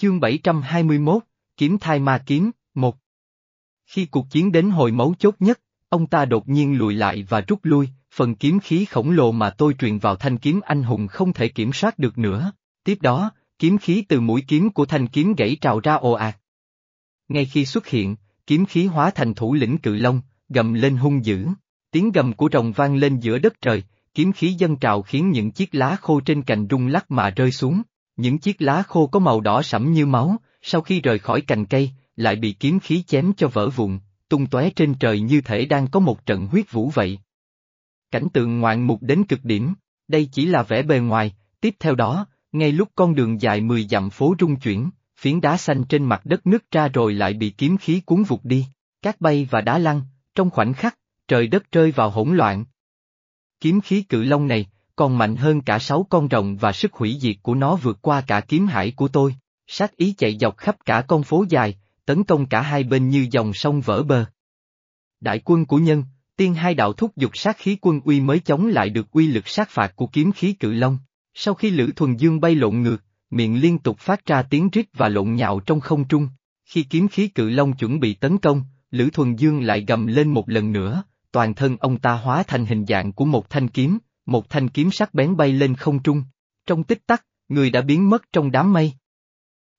Chương 721, Kiếm thai ma kiếm, 1 Khi cuộc chiến đến hồi mấu chốt nhất, ông ta đột nhiên lùi lại và rút lui, phần kiếm khí khổng lồ mà tôi truyền vào thanh kiếm anh hùng không thể kiểm soát được nữa. Tiếp đó, kiếm khí từ mũi kiếm của thanh kiếm gãy trào ra ồ ạt. Ngay khi xuất hiện, kiếm khí hóa thành thủ lĩnh cự long, gầm lên hung dữ. Tiếng gầm của rồng vang lên giữa đất trời, kiếm khí dân trào khiến những chiếc lá khô trên cành rung lắc mà rơi xuống. Những chiếc lá khô có màu đỏ sẫm như máu, sau khi rời khỏi cành cây, lại bị kiếm khí chém cho vỡ vụn, tung tóe trên trời như thể đang có một trận huyết vũ vậy. Cảnh tượng ngoạn mục đến cực điểm, đây chỉ là vẻ bề ngoài, tiếp theo đó, ngay lúc con đường dài 10 dặm phố rung chuyển, phiến đá xanh trên mặt đất nứt ra rồi lại bị kiếm khí cuốn vụt đi, cát bay và đá lăn, trong khoảnh khắc, trời đất rơi vào hỗn loạn. Kiếm khí cự long này, còn mạnh hơn cả sáu con rồng và sức hủy diệt của nó vượt qua cả kiếm hải của tôi, sát ý chạy dọc khắp cả con phố dài, tấn công cả hai bên như dòng sông vỡ bờ. Đại quân của nhân, tiên hai đạo thúc dục sát khí quân uy mới chống lại được uy lực sát phạt của kiếm khí cự long. Sau khi Lữ Thuần Dương bay lộn ngược, miệng liên tục phát ra tiếng rít và lộn nhạo trong không trung. Khi kiếm khí cự long chuẩn bị tấn công, Lữ Thuần Dương lại gầm lên một lần nữa, toàn thân ông ta hóa thành hình dạng của một thanh kiếm, một thanh kiếm sắc bén bay lên không trung. Trong tích tắc, người đã biến mất trong đám mây.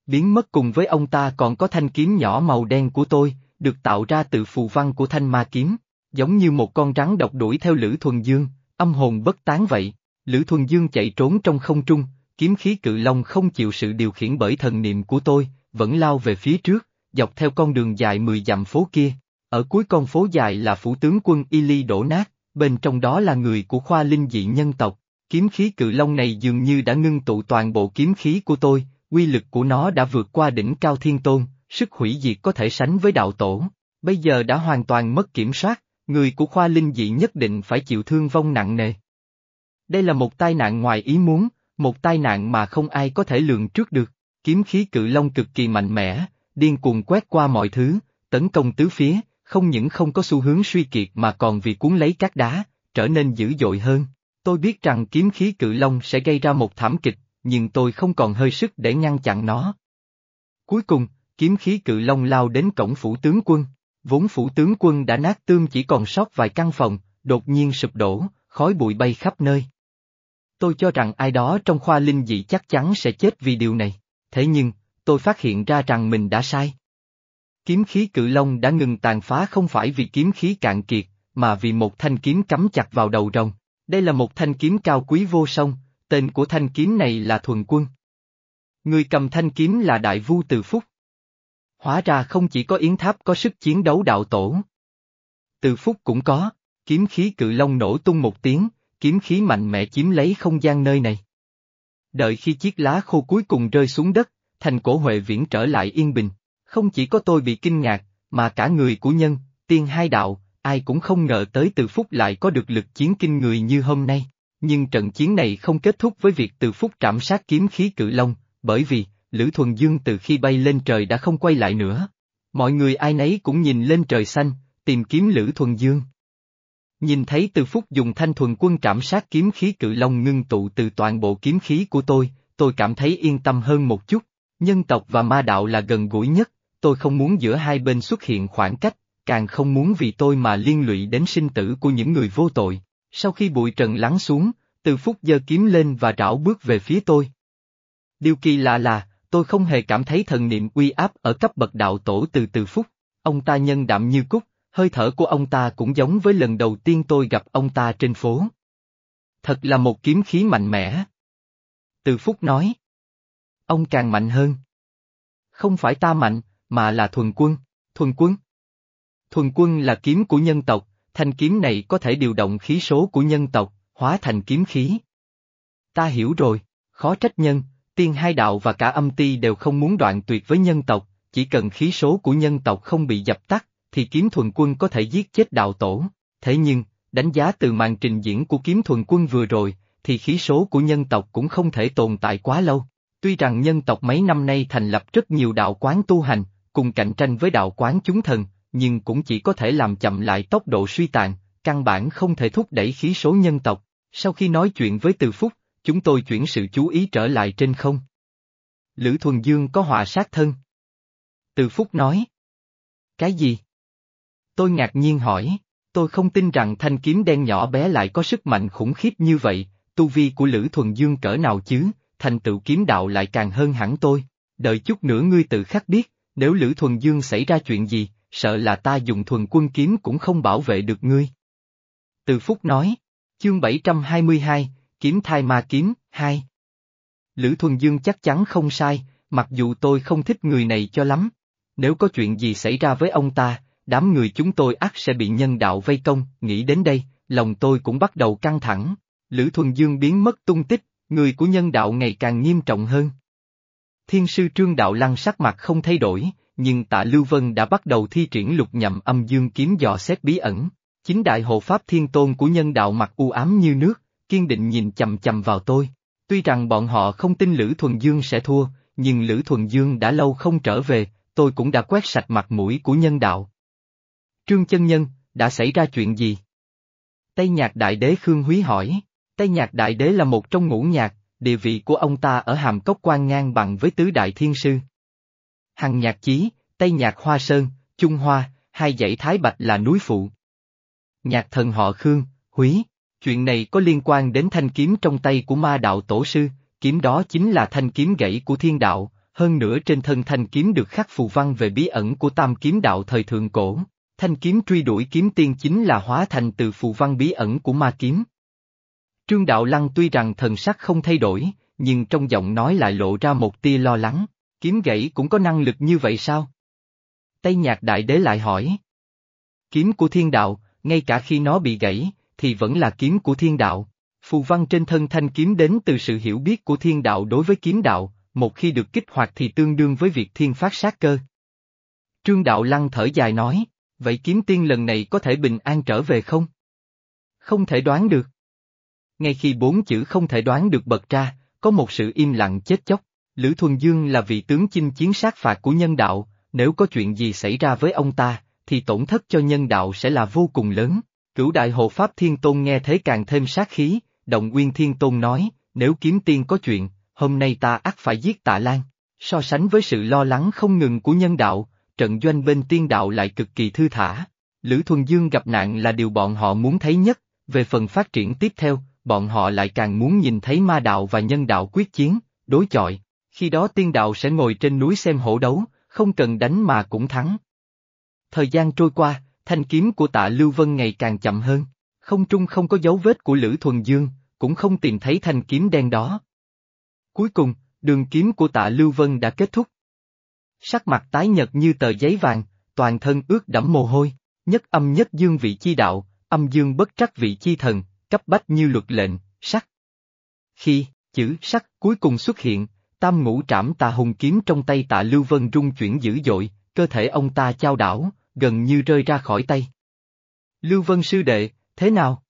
Biến mất cùng với ông ta còn có thanh kiếm nhỏ màu đen của tôi, được tạo ra từ phù văn của thanh ma kiếm, giống như một con rắn độc đuổi theo Lữ Thuần Dương, âm hồn bất tán vậy. Lữ Thuần Dương chạy trốn trong không trung, kiếm khí cự long không chịu sự điều khiển bởi thần niệm của tôi, vẫn lao về phía trước, dọc theo con đường dài 10 dặm phố kia. Ở cuối con phố dài là phủ tướng quân Y Ly đổ nát, bên trong đó là người của khoa linh dị nhân tộc. Kiếm khí cự long này dường như đã ngưng tụ toàn bộ kiếm khí của tôi, quy lực của nó đã vượt qua đỉnh cao thiên tôn, sức hủy diệt có thể sánh với đạo tổ. Bây giờ đã hoàn toàn mất kiểm soát, người của khoa linh dị nhất định phải chịu thương vong nặng nề. Đây là một tai nạn ngoài ý muốn, một tai nạn mà không ai có thể lường trước được. Kiếm khí cự long cực kỳ mạnh mẽ, điên cuồng quét qua mọi thứ, tấn công tứ phía, không những không có xu hướng suy kiệt mà còn vì cuốn lấy các đá, trở nên dữ dội hơn. Tôi biết rằng kiếm khí cự long sẽ gây ra một thảm kịch, nhưng tôi không còn hơi sức để ngăn chặn nó. Cuối cùng, kiếm khí cự long lao đến cổng phủ tướng quân, vốn phủ tướng quân đã nát tươm chỉ còn sót vài căn phòng, đột nhiên sụp đổ, khói bụi bay khắp nơi. Tôi cho rằng ai đó trong khoa linh dị chắc chắn sẽ chết vì điều này, thế nhưng, tôi phát hiện ra rằng mình đã sai. Kiếm khí cự long đã ngừng tàn phá không phải vì kiếm khí cạn kiệt, mà vì một thanh kiếm cắm chặt vào đầu rồng. Đây là một thanh kiếm cao quý vô song, tên của thanh kiếm này là Thuần Quân. Người cầm thanh kiếm là Đại Vu Từ Phúc. Hóa ra không chỉ có Yến Tháp có sức chiến đấu đạo tổ. Từ Phúc cũng có, kiếm khí cự long nổ tung một tiếng, kiếm khí mạnh mẽ chiếm lấy không gian nơi này. Đợi khi chiếc lá khô cuối cùng rơi xuống đất, thành cổ Huệ viễn trở lại yên bình. Không chỉ có tôi bị kinh ngạc, mà cả người của nhân, tiên hai đạo, ai cũng không ngờ tới từ phúc lại có được lực chiến kinh người như hôm nay. Nhưng trận chiến này không kết thúc với việc từ phúc trảm sát kiếm khí cự long, bởi vì, Lữ Thuần Dương từ khi bay lên trời đã không quay lại nữa. Mọi người ai nấy cũng nhìn lên trời xanh, tìm kiếm Lữ Thuần Dương. Nhìn thấy từ phúc dùng thanh thuần quân trảm sát kiếm khí cự long ngưng tụ từ toàn bộ kiếm khí của tôi, tôi cảm thấy yên tâm hơn một chút. Nhân tộc và ma đạo là gần gũi nhất, tôi không muốn giữa hai bên xuất hiện khoảng cách, càng không muốn vì tôi mà liên lụy đến sinh tử của những người vô tội. Sau khi bụi trần lắng xuống, từ phúc giơ kiếm lên và rảo bước về phía tôi. Điều kỳ lạ là, tôi không hề cảm thấy thần niệm uy áp ở cấp bậc đạo tổ từ từ phúc, ông ta nhân đạm như cúc, hơi thở của ông ta cũng giống với lần đầu tiên tôi gặp ông ta trên phố. Thật là một kiếm khí mạnh mẽ. Từ phúc nói. Ông càng mạnh hơn. Không phải ta mạnh, mà là thuần quân, thuần quân. Thuần quân là kiếm của nhân tộc, thanh kiếm này có thể điều động khí số của nhân tộc, hóa thành kiếm khí. Ta hiểu rồi, khó trách nhân, tiên hai đạo và cả âm ti đều không muốn đoạn tuyệt với nhân tộc, chỉ cần khí số của nhân tộc không bị dập tắt, thì kiếm thuần quân có thể giết chết đạo tổ. Thế nhưng, đánh giá từ màn trình diễn của kiếm thuần quân vừa rồi, thì khí số của nhân tộc cũng không thể tồn tại quá lâu. Tuy rằng nhân tộc mấy năm nay thành lập rất nhiều đạo quán tu hành, cùng cạnh tranh với đạo quán chúng thần, nhưng cũng chỉ có thể làm chậm lại tốc độ suy tàn, căn bản không thể thúc đẩy khí số nhân tộc. Sau khi nói chuyện với Từ Phúc, chúng tôi chuyển sự chú ý trở lại trên không. Lữ Thuần Dương có họa sát thân. Từ Phúc nói. Cái gì? Tôi ngạc nhiên hỏi, tôi không tin rằng thanh kiếm đen nhỏ bé lại có sức mạnh khủng khiếp như vậy, tu vi của Lữ Thuần Dương cỡ nào chứ, thành tựu kiếm đạo lại càng hơn hẳn tôi, đợi chút nữa ngươi tự khắc biết, nếu Lữ Thuần Dương xảy ra chuyện gì, sợ là ta dùng thuần quân kiếm cũng không bảo vệ được ngươi. Từ Phúc nói, chương 722, Kiếm thai ma kiếm, 2. Lữ Thuần Dương chắc chắn không sai, mặc dù tôi không thích người này cho lắm. Nếu có chuyện gì xảy ra với ông ta, đám người chúng tôi ắt sẽ bị nhân đạo vây công, nghĩ đến đây, lòng tôi cũng bắt đầu căng thẳng. Lữ Thuần Dương biến mất tung tích, người của nhân đạo ngày càng nghiêm trọng hơn. Thiên sư Trương Đạo Lăng sắc mặt không thay đổi, nhưng tạ Lưu Vân đã bắt đầu thi triển lục nhậm âm dương kiếm dò xét bí ẩn. Chính đại hộ pháp thiên tôn của nhân đạo mặt u ám như nước, kiên định nhìn chầm chầm vào tôi. Tuy rằng bọn họ không tin Lữ Thuần Dương sẽ thua, nhưng Lữ Thuần Dương đã lâu không trở về, tôi cũng đã quét sạch mặt mũi của nhân đạo. Trương Chân Nhân, đã xảy ra chuyện gì? Tây Nhạc Đại Đế Khương Húy hỏi, Tây Nhạc Đại Đế là một trong ngũ nhạc, địa vị của ông ta ở hàm cốc quan ngang bằng với tứ đại thiên sư. Hằng nhạc chí, Tây Nhạc Hoa Sơn, Trung Hoa, hai dãy Thái Bạch là núi phụ. Nhạc thần họ Khương, Húy, chuyện này có liên quan đến thanh kiếm trong tay của ma đạo tổ sư, kiếm đó chính là thanh kiếm gãy của thiên đạo, hơn nữa trên thân thanh kiếm được khắc phù văn về bí ẩn của tam kiếm đạo thời thượng cổ. Thanh kiếm truy đuổi kiếm tiên chính là hóa thành từ phù văn bí ẩn của ma kiếm. Trương Đạo Lăng tuy rằng thần sắc không thay đổi, nhưng trong giọng nói lại lộ ra một tia lo lắng, kiếm gãy cũng có năng lực như vậy sao? Tây Nhạc Đại Đế lại hỏi. Kiếm của thiên đạo, ngay cả khi nó bị gãy, thì vẫn là kiếm của thiên đạo. Phù văn trên thân thanh kiếm đến từ sự hiểu biết của thiên đạo đối với kiếm đạo, một khi được kích hoạt thì tương đương với việc thiên phát sát cơ. Trương Đạo Lăng thở dài nói, vậy kiếm tiên lần này có thể bình an trở về không? Không thể đoán được. Ngay khi bốn chữ không thể đoán được bật ra, có một sự im lặng chết chóc. Lữ Thuần Dương là vị tướng chinh chiến sát phạt của nhân đạo, nếu có chuyện gì xảy ra với ông ta, thì tổn thất cho nhân đạo sẽ là vô cùng lớn. Cửu đại hộ Pháp Thiên Tôn nghe thấy càng thêm sát khí, Động Nguyên Thiên Tôn nói, nếu kiếm tiên có chuyện, hôm nay ta ắt phải giết tạ Lan. So sánh với sự lo lắng không ngừng của nhân đạo, trận doanh bên tiên đạo lại cực kỳ thư thả. Lữ Thuần Dương gặp nạn là điều bọn họ muốn thấy nhất, về phần phát triển tiếp theo, bọn họ lại càng muốn nhìn thấy ma đạo và nhân đạo quyết chiến, đối chọi. Khi đó tiên đạo sẽ ngồi trên núi xem hổ đấu, không cần đánh mà cũng thắng. Thời gian trôi qua, thanh kiếm của tạ Lưu Vân ngày càng chậm hơn, không trung không có dấu vết của Lữ Thuần Dương, cũng không tìm thấy thanh kiếm đen đó. Cuối cùng, đường kiếm của tạ Lưu Vân đã kết thúc. Sắc mặt tái nhật như tờ giấy vàng, toàn thân ướt đẫm mồ hôi, nhất âm nhất dương vị chi đạo, âm dương bất trắc vị chi thần, cấp bách như luật lệnh, sắc. Khi, chữ sắc cuối cùng xuất hiện, tam ngũ trảm tà hùng kiếm trong tay tạ Lưu Vân rung chuyển dữ dội, cơ thể ông ta trao đảo, gần như rơi ra khỏi tay. Lưu Vân sư đệ, thế nào?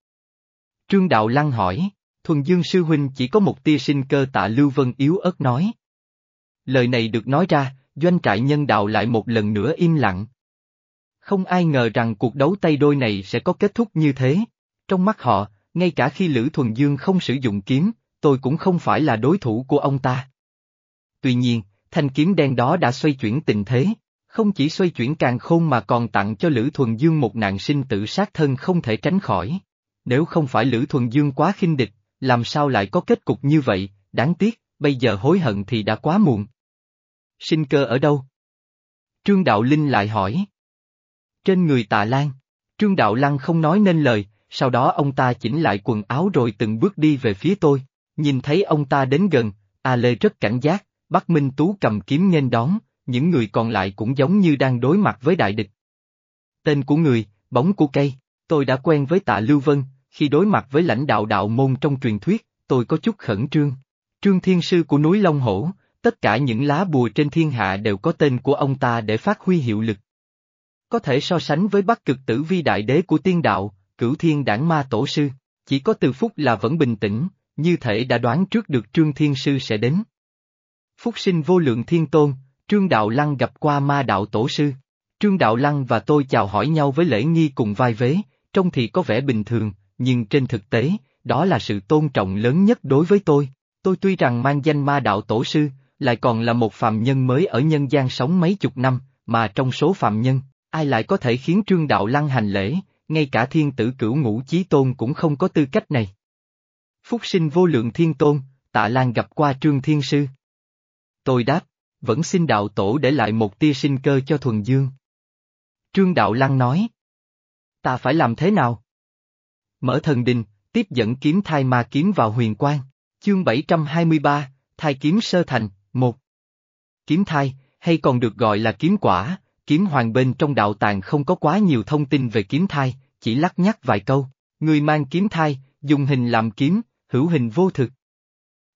Trương Đạo Lăng hỏi, Thuần Dương sư huynh chỉ có một tia sinh cơ tạ Lưu Vân yếu ớt nói. Lời này được nói ra, doanh trại nhân đạo lại một lần nữa im lặng. Không ai ngờ rằng cuộc đấu tay đôi này sẽ có kết thúc như thế. Trong mắt họ, ngay cả khi Lữ Thuần Dương không sử dụng kiếm, tôi cũng không phải là đối thủ của ông ta. Tuy nhiên, thanh kiếm đen đó đã xoay chuyển tình thế, không chỉ xoay chuyển càng khôn mà còn tặng cho Lữ Thuần Dương một nạn sinh tử sát thân không thể tránh khỏi. Nếu không phải Lữ Thuần Dương quá khinh địch, làm sao lại có kết cục như vậy, đáng tiếc, bây giờ hối hận thì đã quá muộn. Sinh cơ ở đâu? Trương Đạo Linh lại hỏi. Trên người Tà Lan, Trương Đạo Lăng không nói nên lời, sau đó ông ta chỉnh lại quần áo rồi từng bước đi về phía tôi, nhìn thấy ông ta đến gần, A Lê rất cảnh giác, Bắc Minh Tú cầm kiếm nghênh đón, những người còn lại cũng giống như đang đối mặt với đại địch. Tên của người, bóng của cây, tôi đã quen với tạ Lưu Vân, khi đối mặt với lãnh đạo đạo môn trong truyền thuyết, tôi có chút khẩn trương. Trương Thiên Sư của núi Long Hổ, tất cả những lá bùa trên thiên hạ đều có tên của ông ta để phát huy hiệu lực. Có thể so sánh với bắc cực tử vi đại đế của tiên đạo, cửu thiên đảng ma tổ sư, chỉ có từ phúc là vẫn bình tĩnh, như thể đã đoán trước được Trương Thiên Sư sẽ đến. Phúc sinh vô lượng thiên tôn, Trương Đạo Lăng gặp qua ma đạo tổ sư. Trương Đạo Lăng và tôi chào hỏi nhau với lễ nghi cùng vai vế, trông thì có vẻ bình thường, nhưng trên thực tế, đó là sự tôn trọng lớn nhất đối với tôi. Tôi tuy rằng mang danh ma đạo tổ sư, lại còn là một phàm nhân mới ở nhân gian sống mấy chục năm, mà trong số phàm nhân, ai lại có thể khiến Trương Đạo Lăng hành lễ, ngay cả thiên tử cửu ngũ chí tôn cũng không có tư cách này. Phúc sinh vô lượng thiên tôn, tạ Lan gặp qua Trương Thiên Sư. Tôi đáp, vẫn xin đạo tổ để lại một tia sinh cơ cho thuần dương. Trương Đạo Lan nói. Ta phải làm thế nào? Mở thần đình, tiếp dẫn kiếm thai ma kiếm vào huyền quang. Chương 723, thai kiếm sơ thành, một. Kiếm thai, hay còn được gọi là kiếm quả, kiếm hoàng bên trong đạo tàng không có quá nhiều thông tin về kiếm thai, chỉ lắc nhắc vài câu. Người mang kiếm thai, dùng hình làm kiếm, hữu hình vô thực.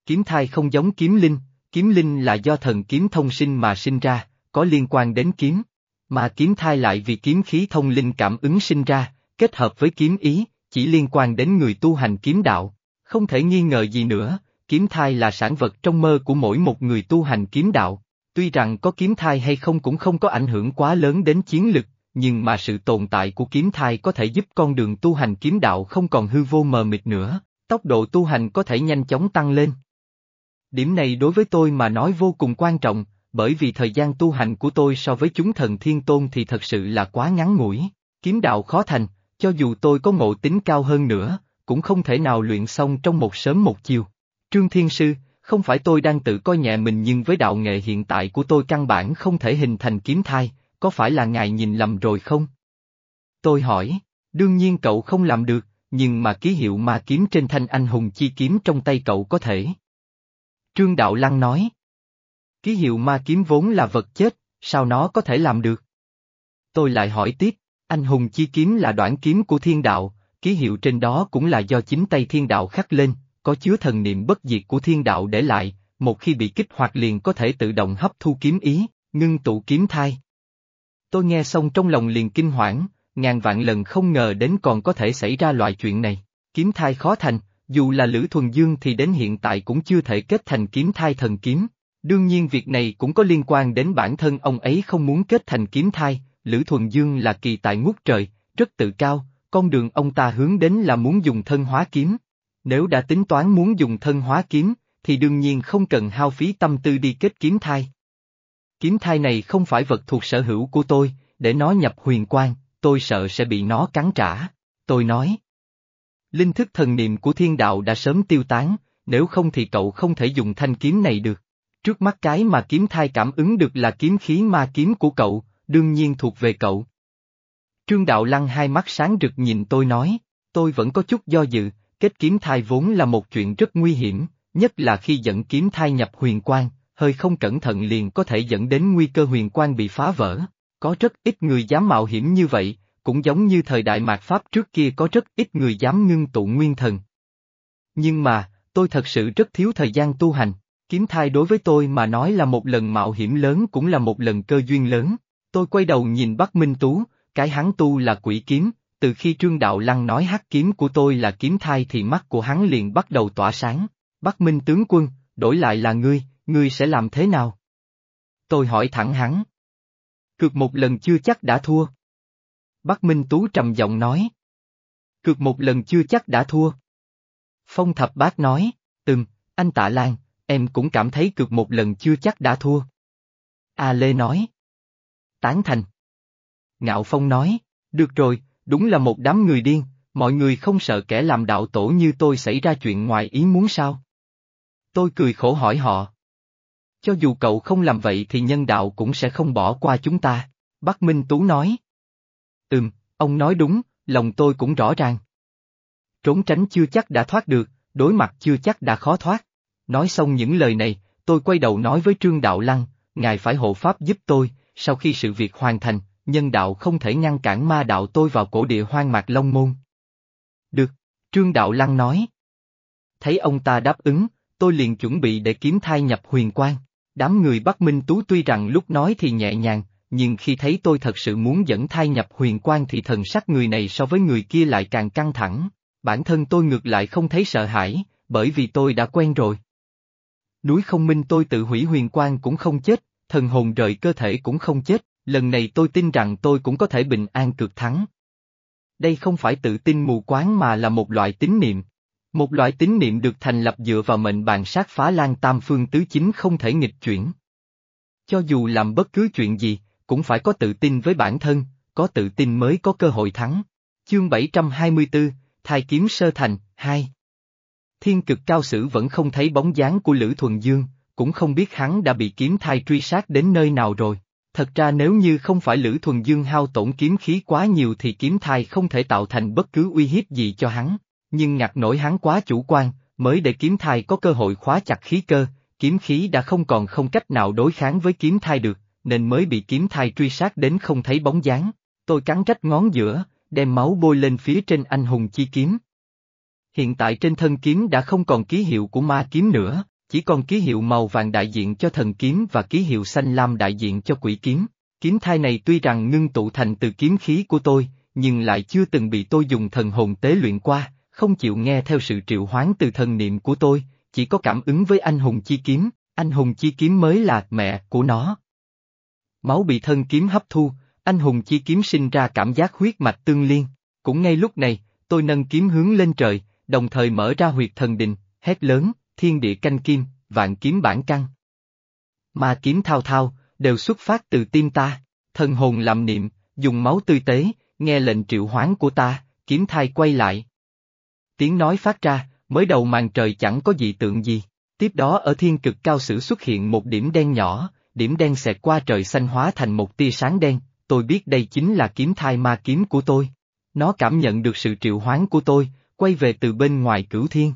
Kiếm thai không giống kiếm linh, kiếm linh là do thần kiếm thông sinh mà sinh ra, có liên quan đến kiếm. Mà kiếm thai lại vì kiếm khí thông linh cảm ứng sinh ra, kết hợp với kiếm ý, chỉ liên quan đến người tu hành kiếm đạo. Không thể nghi ngờ gì nữa, kiếm thai là sản vật trong mơ của mỗi một người tu hành kiếm đạo. Tuy rằng có kiếm thai hay không cũng không có ảnh hưởng quá lớn đến chiến lực, nhưng mà sự tồn tại của kiếm thai có thể giúp con đường tu hành kiếm đạo không còn hư vô mờ mịt nữa, tốc độ tu hành có thể nhanh chóng tăng lên. Điểm này đối với tôi mà nói vô cùng quan trọng, bởi vì thời gian tu hành của tôi so với chúng thần thiên tôn thì thật sự là quá ngắn ngủi, kiếm đạo khó thành, cho dù tôi có ngộ tính cao hơn nữa, cũng không thể nào luyện xong trong một sớm một chiều. Trương Thiên Sư, không phải tôi đang tự coi nhẹ mình nhưng với đạo nghệ hiện tại của tôi căn bản không thể hình thành kiếm thai, có phải là ngài nhìn lầm rồi không? Tôi hỏi, đương nhiên cậu không làm được, nhưng mà ký hiệu ma kiếm trên thanh anh hùng chi kiếm trong tay cậu có thể. Trương Đạo Lăng nói. Ký hiệu ma kiếm vốn là vật chết, sao nó có thể làm được? Tôi lại hỏi tiếp, anh hùng chi kiếm là đoạn kiếm của thiên đạo, ký hiệu trên đó cũng là do chính tay thiên đạo khắc lên, có chứa thần niệm bất diệt của thiên đạo để lại, một khi bị kích hoạt liền có thể tự động hấp thu kiếm ý, ngưng tụ kiếm thai. Tôi nghe xong trong lòng liền kinh hoảng, ngàn vạn lần không ngờ đến còn có thể xảy ra loại chuyện này, kiếm thai khó thành, dù là Lữ Thuần Dương thì đến hiện tại cũng chưa thể kết thành kiếm thai thần kiếm. Đương nhiên việc này cũng có liên quan đến bản thân ông ấy không muốn kết thành kiếm thai, Lữ Thuần Dương là kỳ tài ngút trời, rất tự cao, con đường ông ta hướng đến là muốn dùng thân hóa kiếm. Nếu đã tính toán muốn dùng thân hóa kiếm, thì đương nhiên không cần hao phí tâm tư đi kết kiếm thai. Kiếm thai này không phải vật thuộc sở hữu của tôi, để nó nhập huyền quan, tôi sợ sẽ bị nó cắn trả. Tôi nói. Linh thức thần niệm của thiên đạo đã sớm tiêu tán, nếu không thì cậu không thể dùng thanh kiếm này được. Trước mắt cái mà kiếm thai cảm ứng được là kiếm khí ma kiếm của cậu, đương nhiên thuộc về cậu. Trương Đạo Lăng hai mắt sáng rực nhìn tôi nói, tôi vẫn có chút do dự, kết kiếm thai vốn là một chuyện rất nguy hiểm, nhất là khi dẫn kiếm thai nhập huyền quang, hơi không cẩn thận liền có thể dẫn đến nguy cơ huyền quang bị phá vỡ. Có rất ít người dám mạo hiểm như vậy, cũng giống như thời đại mạt Pháp trước kia có rất ít người dám ngưng tụ nguyên thần. Nhưng mà, tôi thật sự rất thiếu thời gian tu hành, kiếm thai đối với tôi mà nói là một lần mạo hiểm lớn cũng là một lần cơ duyên lớn. Tôi quay đầu nhìn Bắc Minh Tú, cái hắn tu là quỷ kiếm, từ khi Trương Đạo Lăng nói hát kiếm của tôi là kiếm thai thì mắt của hắn liền bắt đầu tỏa sáng. Bắc Minh tướng quân, đổi lại là ngươi, ngươi sẽ làm thế nào? Tôi hỏi thẳng hắn. Cược một lần chưa chắc đã thua. Bắc Minh Tú trầm giọng nói. Cược một lần chưa chắc đã thua. Phong thập bác nói, Từng, anh tạ Lan, em cũng cảm thấy cược một lần chưa chắc đã thua. A Lê nói. Tán thành. Ngạo Phong nói, được rồi, đúng là một đám người điên, mọi người không sợ kẻ làm đạo tổ như tôi xảy ra chuyện ngoài ý muốn sao? Tôi cười khổ hỏi họ. Cho dù cậu không làm vậy thì nhân đạo cũng sẽ không bỏ qua chúng ta, Bắc Minh Tú nói. Ừm, ông nói đúng, lòng tôi cũng rõ ràng. Trốn tránh chưa chắc đã thoát được, đối mặt chưa chắc đã khó thoát. Nói xong những lời này, tôi quay đầu nói với Trương Đạo Lăng, ngài phải hộ pháp giúp tôi, sau khi sự việc hoàn thành, nhân đạo không thể ngăn cản ma đạo tôi vào cổ địa hoang mạc Long Môn. Được, Trương Đạo Lăng nói. Thấy ông ta đáp ứng, tôi liền chuẩn bị để kiếm thai nhập huyền quang. Đám người Bắc Minh Tú tuy rằng lúc nói thì nhẹ nhàng, nhưng khi thấy tôi thật sự muốn dẫn thai nhập huyền quang thì thần sắc người này so với người kia lại càng căng thẳng. Bản thân tôi ngược lại không thấy sợ hãi, bởi vì tôi đã quen rồi. Núi không minh tôi tự hủy huyền quang cũng không chết, thần hồn rời cơ thể cũng không chết, lần này tôi tin rằng tôi cũng có thể bình an cực thắng. Đây không phải tự tin mù quáng mà là một loại tín niệm. Một loại tín niệm được thành lập dựa vào mệnh bàn sát phá lan tam phương tứ chính không thể nghịch chuyển. Cho dù làm bất cứ chuyện gì, cũng phải có tự tin với bản thân, có tự tin mới có cơ hội thắng. Chương 724, Thai kiếm sơ thành, 2 Thiên cực cao sử vẫn không thấy bóng dáng của Lữ Thuần Dương, cũng không biết hắn đã bị kiếm thai truy sát đến nơi nào rồi. Thật ra nếu như không phải Lữ Thuần Dương hao tổn kiếm khí quá nhiều thì kiếm thai không thể tạo thành bất cứ uy hiếp gì cho hắn, nhưng ngặt nổi hắn quá chủ quan, mới để kiếm thai có cơ hội khóa chặt khí cơ, kiếm khí đã không còn không cách nào đối kháng với kiếm thai được, nên mới bị kiếm thai truy sát đến không thấy bóng dáng. Tôi cắn rách ngón giữa, đem máu bôi lên phía trên anh hùng chi kiếm. Hiện tại trên thân kiếm đã không còn ký hiệu của ma kiếm nữa, chỉ còn ký hiệu màu vàng đại diện cho thần kiếm và ký hiệu xanh lam đại diện cho quỷ kiếm. Kiếm thai này tuy rằng ngưng tụ thành từ kiếm khí của tôi, nhưng lại chưa từng bị tôi dùng thần hồn tế luyện qua, không chịu nghe theo sự triệu hoán từ thần niệm của tôi, chỉ có cảm ứng với anh hùng chi kiếm, anh hùng chi kiếm mới là mẹ của nó. Máu bị thân kiếm hấp thu, anh hùng chi kiếm sinh ra cảm giác huyết mạch tương liên. Cũng ngay lúc này, tôi nâng kiếm hướng lên trời, đồng thời mở ra huyệt thần đình, hét lớn, thiên địa canh kim, vạn kiếm bản căn. Ma kiếm thao thao, đều xuất phát từ tim ta, thần hồn làm niệm, dùng máu tươi tế, nghe lệnh triệu hoán của ta, kiếm thai quay lại. Tiếng nói phát ra, mới đầu màn trời chẳng có dị tượng gì, tiếp đó ở thiên cực cao sử xuất hiện một điểm đen nhỏ, điểm đen xẹt qua trời xanh hóa thành một tia sáng đen, tôi biết đây chính là kiếm thai ma kiếm của tôi. Nó cảm nhận được sự triệu hoán của tôi, quay về từ bên ngoài cửu thiên.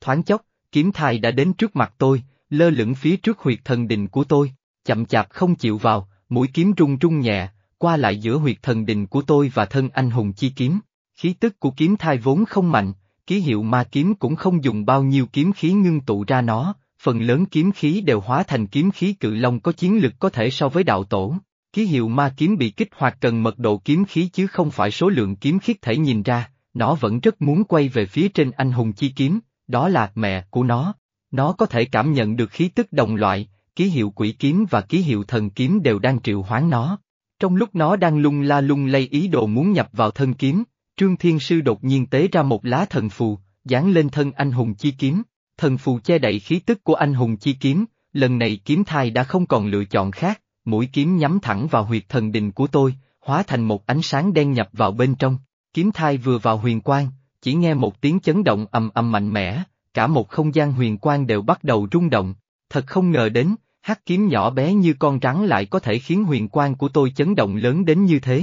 Thoáng chốc, kiếm thai đã đến trước mặt tôi, lơ lửng phía trước huyệt thần đình của tôi, chậm chạp không chịu vào, mũi kiếm rung rung nhẹ, qua lại giữa huyệt thần đình của tôi và thân anh hùng chi kiếm. Khí tức của kiếm thai vốn không mạnh, ký hiệu ma kiếm cũng không dùng bao nhiêu kiếm khí ngưng tụ ra nó, phần lớn kiếm khí đều hóa thành kiếm khí cự long có chiến lực có thể so với đạo tổ. Ký hiệu ma kiếm bị kích hoạt cần mật độ kiếm khí chứ không phải số lượng kiếm khiết thể nhìn ra, nó vẫn rất muốn quay về phía trên anh hùng chi kiếm, đó là mẹ của nó. Nó có thể cảm nhận được khí tức đồng loại, ký hiệu quỷ kiếm và ký hiệu thần kiếm đều đang triệu hoán nó. Trong lúc nó đang lung la lung lay ý đồ muốn nhập vào thân kiếm, Trương Thiên Sư đột nhiên tế ra một lá thần phù, dán lên thân anh hùng chi kiếm. Thần phù che đậy khí tức của anh hùng chi kiếm, lần này kiếm thai đã không còn lựa chọn khác, mũi kiếm nhắm thẳng vào huyệt thần đình của tôi, hóa thành một ánh sáng đen nhập vào bên trong. Kiếm thai vừa vào huyền quang, chỉ nghe một tiếng chấn động ầm ầm mạnh mẽ, cả một không gian huyền quang đều bắt đầu rung động. Thật không ngờ đến, hắc kiếm nhỏ bé như con rắn lại có thể khiến huyền quang của tôi chấn động lớn đến như thế.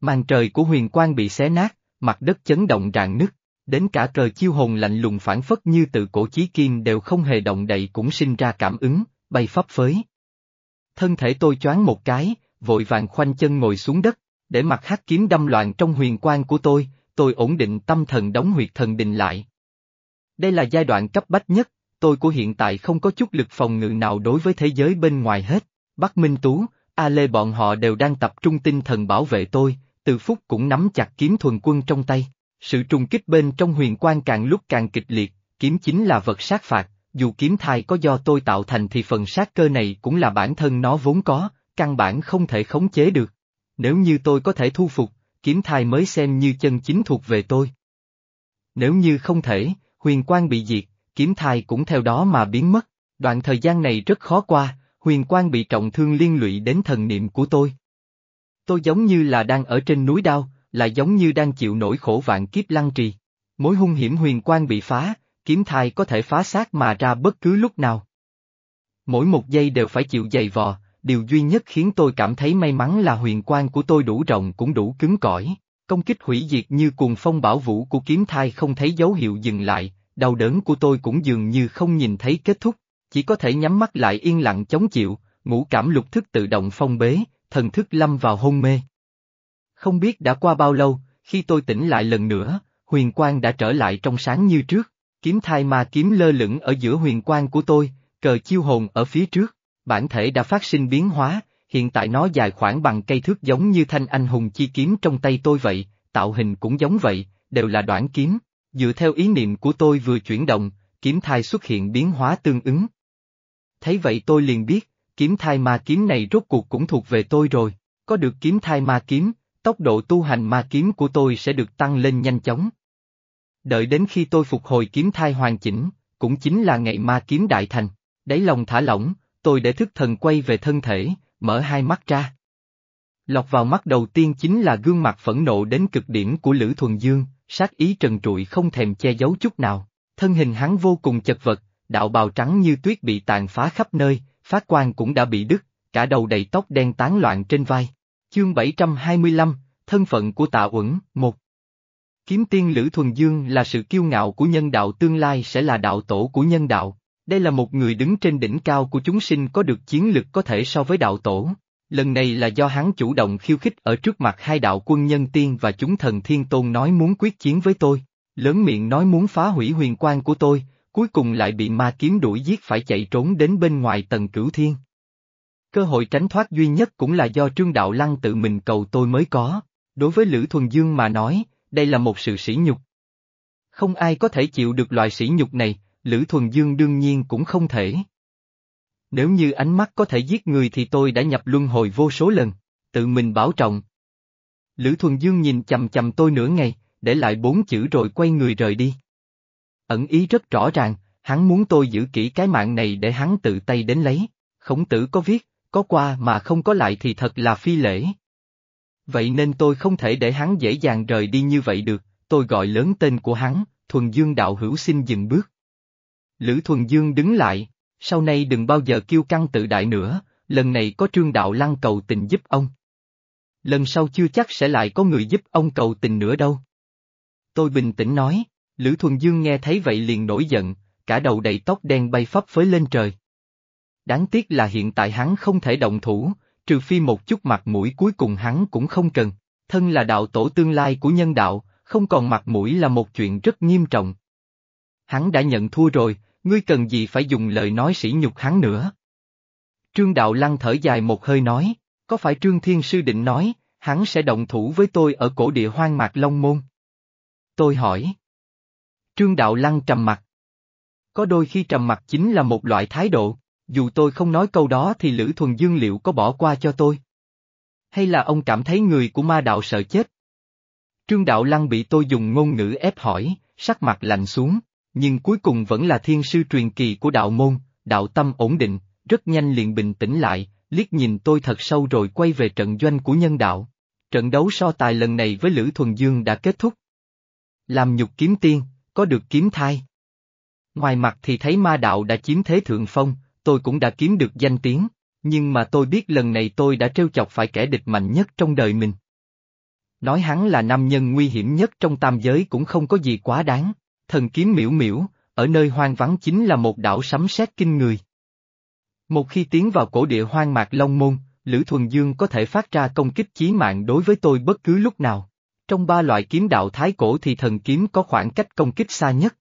Màn trời của huyền quang bị xé nát, mặt đất chấn động rạn nứt, đến cả cờ chiêu hồn lạnh lùng phản phất như từ cổ chí kim đều không hề động đậy cũng sinh ra cảm ứng, bay phấp phới. Thân thể tôi choáng một cái, vội vàng khoanh chân ngồi xuống đất, để mặt hắc kiếm đâm loạn trong huyền quang của tôi, tôi ổn định tâm thần đóng huyệt thần đình lại. Đây là giai đoạn cấp bách nhất, tôi của hiện tại không có chút lực phòng ngự nào đối với thế giới bên ngoài hết. Bắc Minh Tú, A Lê bọn họ đều đang tập trung tinh thần bảo vệ tôi, từ phút cũng nắm chặt kiếm thuần quân trong tay. Sự trùng kích bên trong huyền quan càng lúc càng kịch liệt, kiếm chính là vật sát phạt, dù kiếm thai có do tôi tạo thành thì phần sát cơ này cũng là bản thân nó vốn có, căn bản không thể khống chế được. Nếu như tôi có thể thu phục, kiếm thai mới xem như chân chính thuộc về tôi. Nếu như không thể, huyền quang bị diệt, kiếm thai cũng theo đó mà biến mất. Đoạn thời gian này rất khó qua, huyền quang bị trọng thương liên lụy đến thần niệm của tôi. Tôi giống như là đang ở trên núi đao, là giống như đang chịu nỗi khổ vạn kiếp lăng trì. Mối hung hiểm huyền quang bị phá, kiếm thai có thể phá xác mà ra bất cứ lúc nào. Mỗi một giây đều phải chịu dày vò, điều duy nhất khiến tôi cảm thấy may mắn là huyền quan của tôi đủ rộng cũng đủ cứng cỏi. Công kích hủy diệt như cuồng phong bảo vũ của kiếm thai không thấy dấu hiệu dừng lại, đau đớn của tôi cũng dường như không nhìn thấy kết thúc, chỉ có thể nhắm mắt lại yên lặng chống chịu, ngũ cảm lục thức tự động phong bế, thần thức lâm vào hôn mê. Không biết đã qua bao lâu, khi tôi tỉnh lại lần nữa, huyền quang đã trở lại trong sáng như trước, kiếm thai ma kiếm lơ lửng ở giữa huyền quang của tôi, cờ chiêu hồn ở phía trước, bản thể đã phát sinh biến hóa, hiện tại nó dài khoảng bằng cây thước giống như thanh anh hùng chi kiếm trong tay tôi vậy, tạo hình cũng giống vậy, đều là đoạn kiếm, dựa theo ý niệm của tôi vừa chuyển động, kiếm thai xuất hiện biến hóa tương ứng. Thấy vậy tôi liền biết, kiếm thai ma kiếm này rốt cuộc cũng thuộc về tôi rồi, có được kiếm thai ma kiếm, tốc độ tu hành ma kiếm của tôi sẽ được tăng lên nhanh chóng. Đợi đến khi tôi phục hồi kiếm thai hoàn chỉnh, cũng chính là ngày ma kiếm đại thành, đáy lòng thả lỏng, tôi để thức thần quay về thân thể, mở hai mắt ra. Lọt vào mắt đầu tiên chính là gương mặt phẫn nộ đến cực điểm của Lữ Thuần Dương, sát ý trần trụi không thèm che giấu chút nào. Thân hình hắn vô cùng chật vật, đạo bào trắng như tuyết bị tàn phá khắp nơi, phát quan cũng đã bị đứt, cả đầu đầy tóc đen tán loạn trên vai. Chương 725, Thân phận của Tạ Uẩn, một Kiếm tiên Lữ Thuần Dương là sự kiêu ngạo của nhân đạo tương lai sẽ là đạo tổ của nhân đạo. Đây là một người đứng trên đỉnh cao của chúng sinh có được chiến lực có thể so với đạo tổ. Lần này là do hắn chủ động khiêu khích ở trước mặt hai đạo quân nhân tiên và chúng thần thiên tôn nói muốn quyết chiến với tôi. Lớn miệng nói muốn phá hủy huyền quan của tôi, cuối cùng lại bị ma kiếm đuổi giết phải chạy trốn đến bên ngoài tầng cửu thiên. Cơ hội tránh thoát duy nhất cũng là do Trương Đạo Lăng tự mình cầu tôi mới có. Đối với Lữ Thuần Dương mà nói, đây là một sự sỉ nhục. Không ai có thể chịu được loại sỉ nhục này, Lữ Thuần Dương đương nhiên cũng không thể. Nếu như ánh mắt có thể giết người thì tôi đã nhập luân hồi vô số lần, tự mình bảo trọng. Lữ Thuần Dương nhìn chầm chầm tôi nửa ngày, để lại bốn chữ rồi quay người rời đi. Ẩn ý rất rõ ràng, hắn muốn tôi giữ kỹ cái mạng này để hắn tự tay đến lấy. Khổng tử có viết, có qua mà không có lại thì thật là phi lễ. Vậy nên tôi không thể để hắn dễ dàng rời đi như vậy được, tôi gọi lớn tên của hắn, Thuần Dương đạo hữu xin dừng bước. Lữ Thuần Dương đứng lại, sau này đừng bao giờ kiêu căng tự đại nữa, lần này có trương đạo lăng cầu tình giúp ông. Lần sau chưa chắc sẽ lại có người giúp ông cầu tình nữa đâu. Tôi bình tĩnh nói, Lữ Thuần Dương nghe thấy vậy liền nổi giận, cả đầu đầy tóc đen bay phấp phới lên trời. Đáng tiếc là hiện tại hắn không thể động thủ, trừ phi một chút mặt mũi cuối cùng hắn cũng không cần, thân là đạo tổ tương lai của nhân đạo, không còn mặt mũi là một chuyện rất nghiêm trọng. Hắn đã nhận thua rồi, ngươi cần gì phải dùng lời nói sỉ nhục hắn nữa. Trương Đạo Lăng thở dài một hơi nói, có phải Trương Thiên Sư định nói, hắn sẽ động thủ với tôi ở cổ địa hoang mạc Long Môn? Tôi hỏi. Trương Đạo Lăng trầm mặt. Có đôi khi trầm mặt chính là một loại thái độ dù tôi không nói câu đó thì Lữ Thuần Dương liệu có bỏ qua cho tôi? Hay là ông cảm thấy người của ma đạo sợ chết? Trương Đạo Lăng bị tôi dùng ngôn ngữ ép hỏi, sắc mặt lạnh xuống, nhưng cuối cùng vẫn là thiên sư truyền kỳ của đạo môn, đạo tâm ổn định, rất nhanh liền bình tĩnh lại, liếc nhìn tôi thật sâu rồi quay về trận doanh của nhân đạo. Trận đấu so tài lần này với Lữ Thuần Dương đã kết thúc. Làm nhục kiếm tiên, có được kiếm thai. Ngoài mặt thì thấy ma đạo đã chiếm thế thượng phong, tôi cũng đã kiếm được danh tiếng, nhưng mà tôi biết lần này tôi đã trêu chọc phải kẻ địch mạnh nhất trong đời mình. Nói hắn là nam nhân nguy hiểm nhất trong tam giới cũng không có gì quá đáng, thần kiếm miễu miễu, ở nơi hoang vắng chính là một đảo sấm sét kinh người. Một khi tiến vào cổ địa hoang mạc Long Môn, Lữ Thuần Dương có thể phát ra công kích chí mạng đối với tôi bất cứ lúc nào. Trong ba loại kiếm đạo thái cổ thì thần kiếm có khoảng cách công kích xa nhất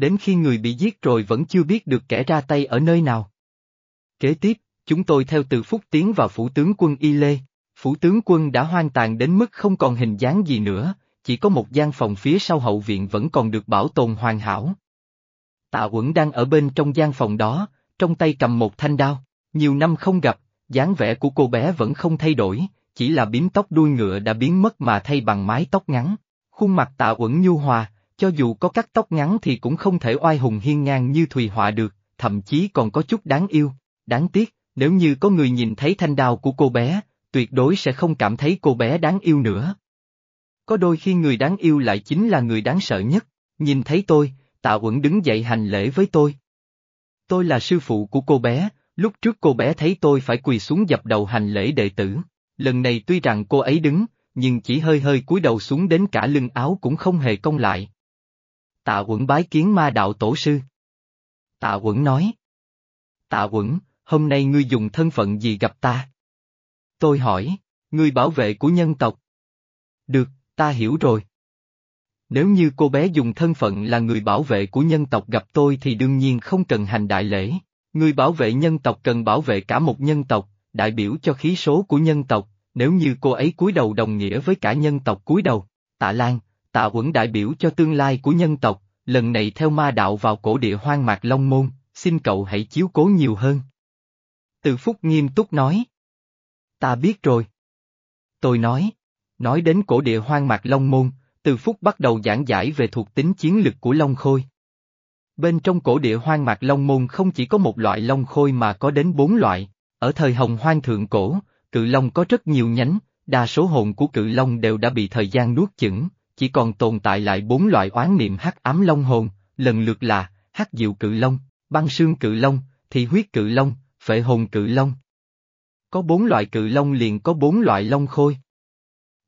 đến khi người bị giết rồi vẫn chưa biết được kẻ ra tay ở nơi nào. Kế tiếp, chúng tôi theo từ phúc tiến vào phủ tướng quân Y Lê. Phủ tướng quân đã hoang tàn đến mức không còn hình dáng gì nữa, chỉ có một gian phòng phía sau hậu viện vẫn còn được bảo tồn hoàn hảo. Tạ Uẩn đang ở bên trong gian phòng đó, trong tay cầm một thanh đao. Nhiều năm không gặp, dáng vẻ của cô bé vẫn không thay đổi, chỉ là bím tóc đuôi ngựa đã biến mất mà thay bằng mái tóc ngắn. Khuôn mặt Tạ Uẩn nhu hòa, cho dù có cắt tóc ngắn thì cũng không thể oai hùng hiên ngang như Thùy Họa được, thậm chí còn có chút đáng yêu. Đáng tiếc, nếu như có người nhìn thấy thanh đao của cô bé, tuyệt đối sẽ không cảm thấy cô bé đáng yêu nữa. Có đôi khi người đáng yêu lại chính là người đáng sợ nhất, nhìn thấy tôi, Tạ Uẩn đứng dậy hành lễ với tôi. Tôi là sư phụ của cô bé, lúc trước cô bé thấy tôi phải quỳ xuống dập đầu hành lễ đệ tử. Lần này tuy rằng cô ấy đứng, nhưng chỉ hơi hơi cúi đầu xuống đến cả lưng áo cũng không hề cong lại. Tạ Uẩn bái kiến ma đạo tổ sư. Tạ Uẩn nói. Tạ Uẩn, hôm nay ngươi dùng thân phận gì gặp ta? Tôi hỏi, ngươi bảo vệ của nhân tộc. Được, ta hiểu rồi. Nếu như cô bé dùng thân phận là người bảo vệ của nhân tộc gặp tôi thì đương nhiên không cần hành đại lễ. Người bảo vệ nhân tộc cần bảo vệ cả một nhân tộc, đại biểu cho khí số của nhân tộc, nếu như cô ấy cúi đầu đồng nghĩa với cả nhân tộc cúi đầu. Tạ Lan, tạ quẩn đại biểu cho tương lai của nhân tộc, lần này theo ma đạo vào cổ địa hoang mạc Long Môn, xin cậu hãy chiếu cố nhiều hơn. Từ Phúc nghiêm túc nói. Ta biết rồi. Tôi nói, nói đến cổ địa hoang mạc Long Môn, từ phút bắt đầu giảng giải về thuộc tính chiến lực của Long Khôi. Bên trong cổ địa hoang mạc Long Môn không chỉ có một loại Long Khôi mà có đến bốn loại, ở thời Hồng Hoang Thượng Cổ, cự Long có rất nhiều nhánh, đa số hồn của cự Long đều đã bị thời gian nuốt chửng, chỉ còn tồn tại lại bốn loại oán niệm hắc ám Long hồn, lần lượt là, hắc diệu cự Long, băng sương cự Long, thị huyết cự Long, phệ hồn cự Long. Có bốn loại cự Long liền có bốn loại Long Khôi.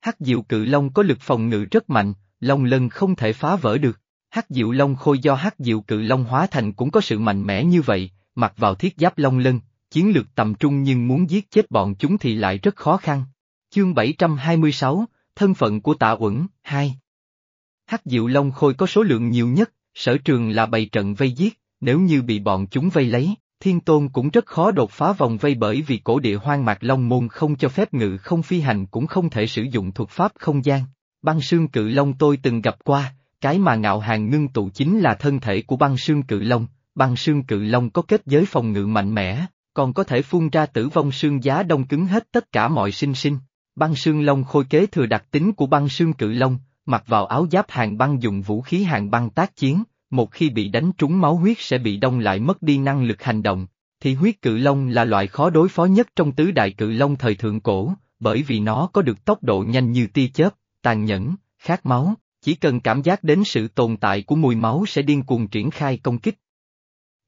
Hắc diệu cự Long có lực phòng ngự rất mạnh, Long lân không thể phá vỡ được. Hắc diệu Long Khôi do Hắc diệu cự Long hóa thành cũng có sự mạnh mẽ như vậy, mặc vào thiết giáp Long lân, chiến lược tầm trung nhưng muốn giết chết bọn chúng thì lại rất khó khăn. Chương 726, Thân phận của tạ uẩn, 2 Hắc Diệu Long Khôi có số lượng nhiều nhất, sở trường là bày trận vây giết, nếu như bị bọn chúng vây lấy, Thiên Tôn cũng rất khó đột phá vòng vây bởi vì cổ địa hoang mạc Long Môn không cho phép ngự không phi hành cũng không thể sử dụng thuật pháp không gian. Băng sương cự Long tôi từng gặp qua, cái mà ngạo hàng ngưng tụ chính là thân thể của băng sương cự Long, băng sương cự Long có kết giới phòng ngự mạnh mẽ, còn có thể phun ra tử vong sương giá đông cứng hết tất cả mọi sinh sinh. Băng sương long khôi kế thừa đặc tính của băng sương cự long, mặc vào áo giáp hàng băng dùng vũ khí hàng băng tác chiến, một khi bị đánh trúng máu huyết sẽ bị đông lại mất đi năng lực hành động. Thì huyết cự long là loại khó đối phó nhất trong tứ đại cự long thời thượng cổ, bởi vì nó có được tốc độ nhanh như tia chớp, tàn nhẫn, khát máu, chỉ cần cảm giác đến sự tồn tại của mùi máu sẽ điên cuồng triển khai công kích.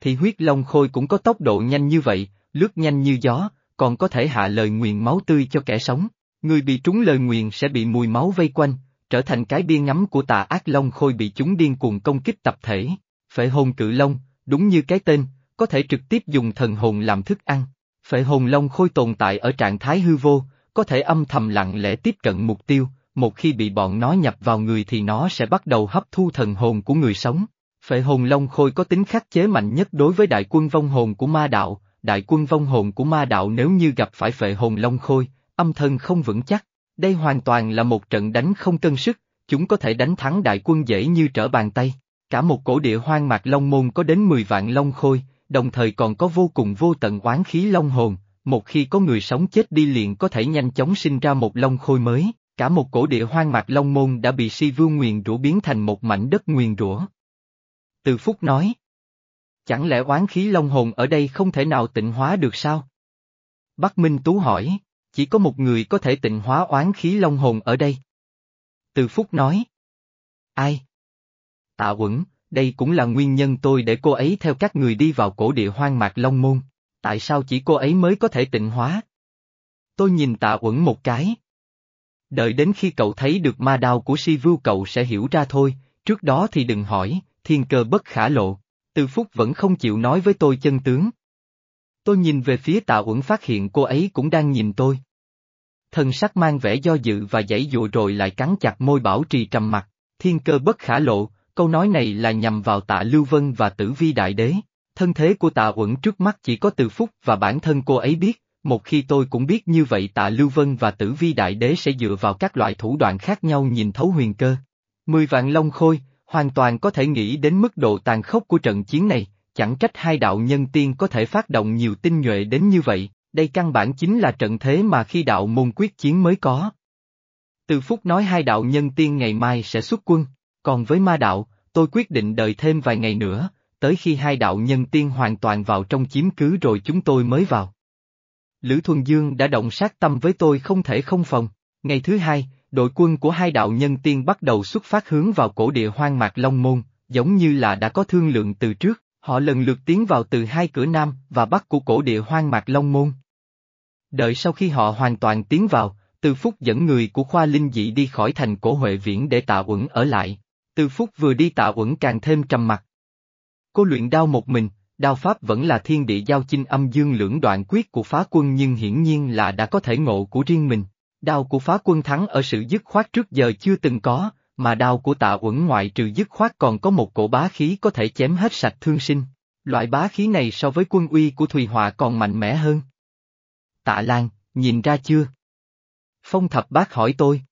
Thì huyết long khôi cũng có tốc độ nhanh như vậy, lướt nhanh như gió, còn có thể hạ lời nguyền máu tươi cho kẻ sống. Người bị trúng lời nguyền sẽ bị mùi máu vây quanh, trở thành cái biên ngắm của tà ác long khôi bị chúng điên cuồng công kích tập thể. Phệ hồn cự long, đúng như cái tên, có thể trực tiếp dùng thần hồn làm thức ăn. Phệ hồn long khôi tồn tại ở trạng thái hư vô, có thể âm thầm lặng lẽ tiếp cận mục tiêu, một khi bị bọn nó nhập vào người thì nó sẽ bắt đầu hấp thu thần hồn của người sống. Phệ hồn long khôi có tính khắc chế mạnh nhất đối với đại quân vong hồn của ma đạo, đại quân vong hồn của ma đạo nếu như gặp phải phệ hồn long khôi, âm thân không vững chắc, đây hoàn toàn là một trận đánh không cân sức, chúng có thể đánh thắng đại quân dễ như trở bàn tay. Cả một cổ địa hoang mạc long môn có đến 10 vạn long khôi, đồng thời còn có vô cùng vô tận oán khí long hồn, một khi có người sống chết đi liền có thể nhanh chóng sinh ra một long khôi mới, cả một cổ địa hoang mạc long môn đã bị si vương nguyền rủa biến thành một mảnh đất nguyền rủa. Từ Phúc nói. Chẳng lẽ oán khí long hồn ở đây không thể nào tịnh hóa được sao? Bắc Minh Tú hỏi, chỉ có một người có thể tịnh hóa oán khí long hồn ở đây. Từ Phúc nói. Ai? Tạ Quẩn, đây cũng là nguyên nhân tôi để cô ấy theo các người đi vào cổ địa hoang mạc Long Môn, tại sao chỉ cô ấy mới có thể tịnh hóa? Tôi nhìn tạ Quẩn một cái. Đợi đến khi cậu thấy được ma đao của si vưu cậu sẽ hiểu ra thôi, trước đó thì đừng hỏi, thiên cơ bất khả lộ. Từ Phúc vẫn không chịu nói với tôi chân tướng. Tôi nhìn về phía Tạ Uẩn phát hiện cô ấy cũng đang nhìn tôi. Thần sắc mang vẻ do dự và dãy dụa rồi lại cắn chặt môi bảo trì trầm mặt, thiên cơ bất khả lộ, câu nói này là nhằm vào Tạ Lưu Vân và Tử Vi Đại Đế. Thân thế của Tạ Uẩn trước mắt chỉ có Từ Phúc và bản thân cô ấy biết, một khi tôi cũng biết như vậy Tạ Lưu Vân và Tử Vi Đại Đế sẽ dựa vào các loại thủ đoạn khác nhau nhìn thấu huyền cơ. Mười vạn long khôi, hoàn toàn có thể nghĩ đến mức độ tàn khốc của trận chiến này, chẳng trách hai đạo nhân tiên có thể phát động nhiều tinh nhuệ đến như vậy, đây căn bản chính là trận thế mà khi đạo môn quyết chiến mới có. Từ Phúc nói hai đạo nhân tiên ngày mai sẽ xuất quân, còn với ma đạo, tôi quyết định đợi thêm vài ngày nữa, tới khi hai đạo nhân tiên hoàn toàn vào trong chiếm cứ rồi chúng tôi mới vào. Lữ Thuần Dương đã động sát tâm với tôi không thể không phòng. Ngày thứ hai, đội quân của hai đạo nhân tiên bắt đầu xuất phát hướng vào cổ địa hoang mạc Long Môn, giống như là đã có thương lượng từ trước, họ lần lượt tiến vào từ hai cửa nam và bắc của cổ địa hoang mạc Long Môn. Đợi sau khi họ hoàn toàn tiến vào, Từ Phúc dẫn người của khoa linh dị đi khỏi thành cổ Huệ Viễn để tạ uẩn ở lại. Từ Phúc vừa đi tạ uẩn càng thêm trầm mặt. Cô luyện đao một mình, đao pháp vẫn là thiên địa giao chinh âm dương lưỡng đoạn quyết của phá quân nhưng hiển nhiên là đã có thể ngộ của riêng mình. Đao của phá quân thắng ở sự dứt khoát trước giờ chưa từng có, mà đao của tạ uẩn ngoại trừ dứt khoát còn có một cổ bá khí có thể chém hết sạch thương sinh. Loại bá khí này so với quân uy của Thùy Họa còn mạnh mẽ hơn. Tạ Lan, nhìn ra chưa? Phong thập bác hỏi tôi.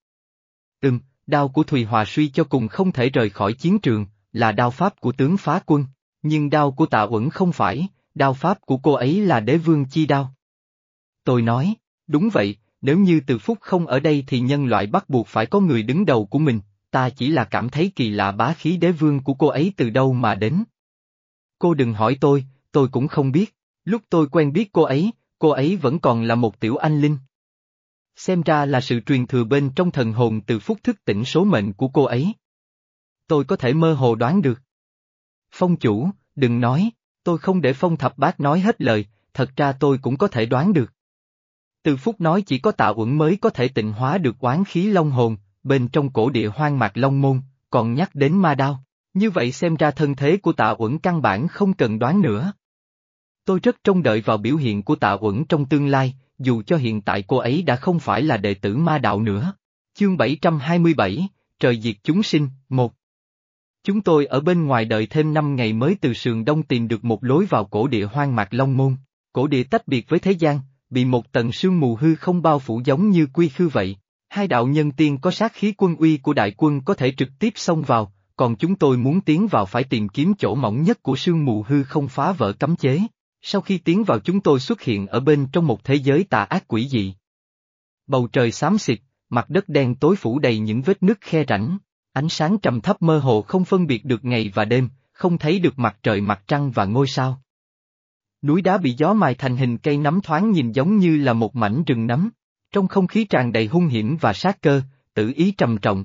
Ừm, đao của Thùy Hòa suy cho cùng không thể rời khỏi chiến trường, là đao pháp của tướng phá quân, nhưng đao của tạ uẩn không phải, đao pháp của cô ấy là đế vương chi đao. Tôi nói, đúng vậy, nếu như từ phúc không ở đây thì nhân loại bắt buộc phải có người đứng đầu của mình, ta chỉ là cảm thấy kỳ lạ bá khí đế vương của cô ấy từ đâu mà đến. Cô đừng hỏi tôi, tôi cũng không biết, lúc tôi quen biết cô ấy, cô ấy vẫn còn là một tiểu anh linh. Xem ra là sự truyền thừa bên trong thần hồn từ phút thức tỉnh số mệnh của cô ấy. Tôi có thể mơ hồ đoán được. Phong chủ, đừng nói, tôi không để phong thập bát nói hết lời, thật ra tôi cũng có thể đoán được. Từ phúc nói chỉ có tạ uẩn mới có thể tịnh hóa được oán khí long hồn, bên trong cổ địa hoang mạc long môn, còn nhắc đến ma đao. Như vậy xem ra thân thế của tạ uẩn căn bản không cần đoán nữa. Tôi rất trông đợi vào biểu hiện của tạ uẩn trong tương lai, dù cho hiện tại cô ấy đã không phải là đệ tử ma đạo nữa. Chương 727, Trời diệt chúng sinh, một. Chúng tôi ở bên ngoài đợi thêm 5 ngày mới từ sườn đông tìm được một lối vào cổ địa hoang mạc Long Môn. Cổ địa tách biệt với thế gian, bị một tầng sương mù hư không bao phủ giống như quy khư vậy. Hai đạo nhân tiên có sát khí quân uy của đại quân có thể trực tiếp xông vào, còn chúng tôi muốn tiến vào phải tìm kiếm chỗ mỏng nhất của sương mù hư không phá vỡ cấm chế. Sau khi tiến vào chúng tôi xuất hiện ở bên trong một thế giới tà ác quỷ dị. Bầu trời xám xịt, mặt đất đen tối phủ đầy những vết nứt khe rãnh, ánh sáng trầm thấp mơ hồ không phân biệt được ngày và đêm, không thấy được mặt trời mặt trăng và ngôi sao. Núi đá bị gió mài thành hình cây nắm thoáng nhìn giống như là một mảnh rừng nấm, trong không khí tràn đầy hung hiểm và sát cơ, tự ý trầm trọng.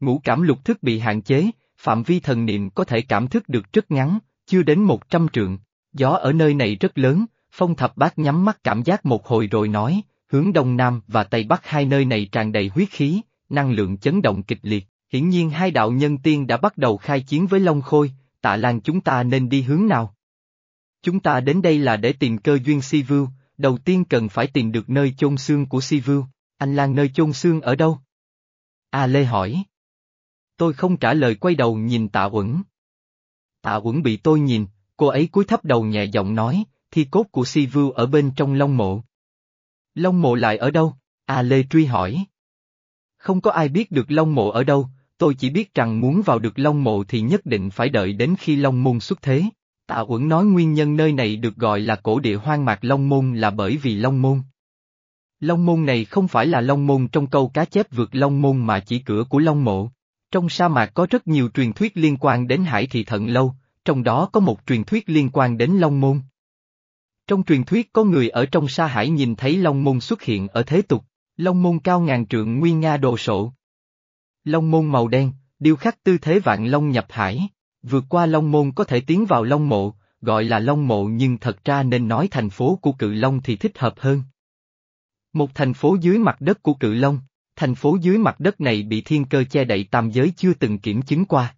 Ngũ cảm lục thức bị hạn chế, phạm vi thần niệm có thể cảm thức được rất ngắn, chưa đến một trăm trượng. Gió ở nơi này rất lớn, phong thập bát nhắm mắt cảm giác một hồi rồi nói, hướng đông nam và tây bắc hai nơi này tràn đầy huyết khí, năng lượng chấn động kịch liệt. Hiển nhiên hai đạo nhân tiên đã bắt đầu khai chiến với Long Khôi, tạ lan chúng ta nên đi hướng nào? Chúng ta đến đây là để tìm cơ duyên Si Vưu, đầu tiên cần phải tìm được nơi chôn xương của Si Vưu, anh Lan nơi chôn xương ở đâu? A Lê hỏi. Tôi không trả lời quay đầu nhìn tạ uẩn. Tạ uẩn bị tôi nhìn, cô ấy cúi thấp đầu nhẹ giọng nói, thi cốt của Si Vưu ở bên trong Long Mộ. Long Mộ lại ở đâu? A Lê truy hỏi. Không có ai biết được Long Mộ ở đâu, tôi chỉ biết rằng muốn vào được Long Mộ thì nhất định phải đợi đến khi Long Môn xuất thế. Tạ Uẩn nói nguyên nhân nơi này được gọi là cổ địa hoang mạc Long Môn là bởi vì Long Môn. Long Môn này không phải là Long Môn trong câu cá chép vượt Long Môn mà chỉ cửa của Long Mộ. Trong sa mạc có rất nhiều truyền thuyết liên quan đến Hải Thị Thận Lâu, trong đó có một truyền thuyết liên quan đến Long Môn. Trong truyền thuyết có người ở trong sa hải nhìn thấy Long Môn xuất hiện ở thế tục, Long Môn cao ngàn trượng nguyên nga đồ sộ. Long Môn màu đen, điêu khắc tư thế vạn Long nhập hải, vượt qua Long Môn có thể tiến vào Long Mộ, gọi là Long Mộ nhưng thật ra nên nói thành phố của Cự Long thì thích hợp hơn. Một thành phố dưới mặt đất của Cự Long, thành phố dưới mặt đất này bị thiên cơ che đậy tam giới chưa từng kiểm chứng qua.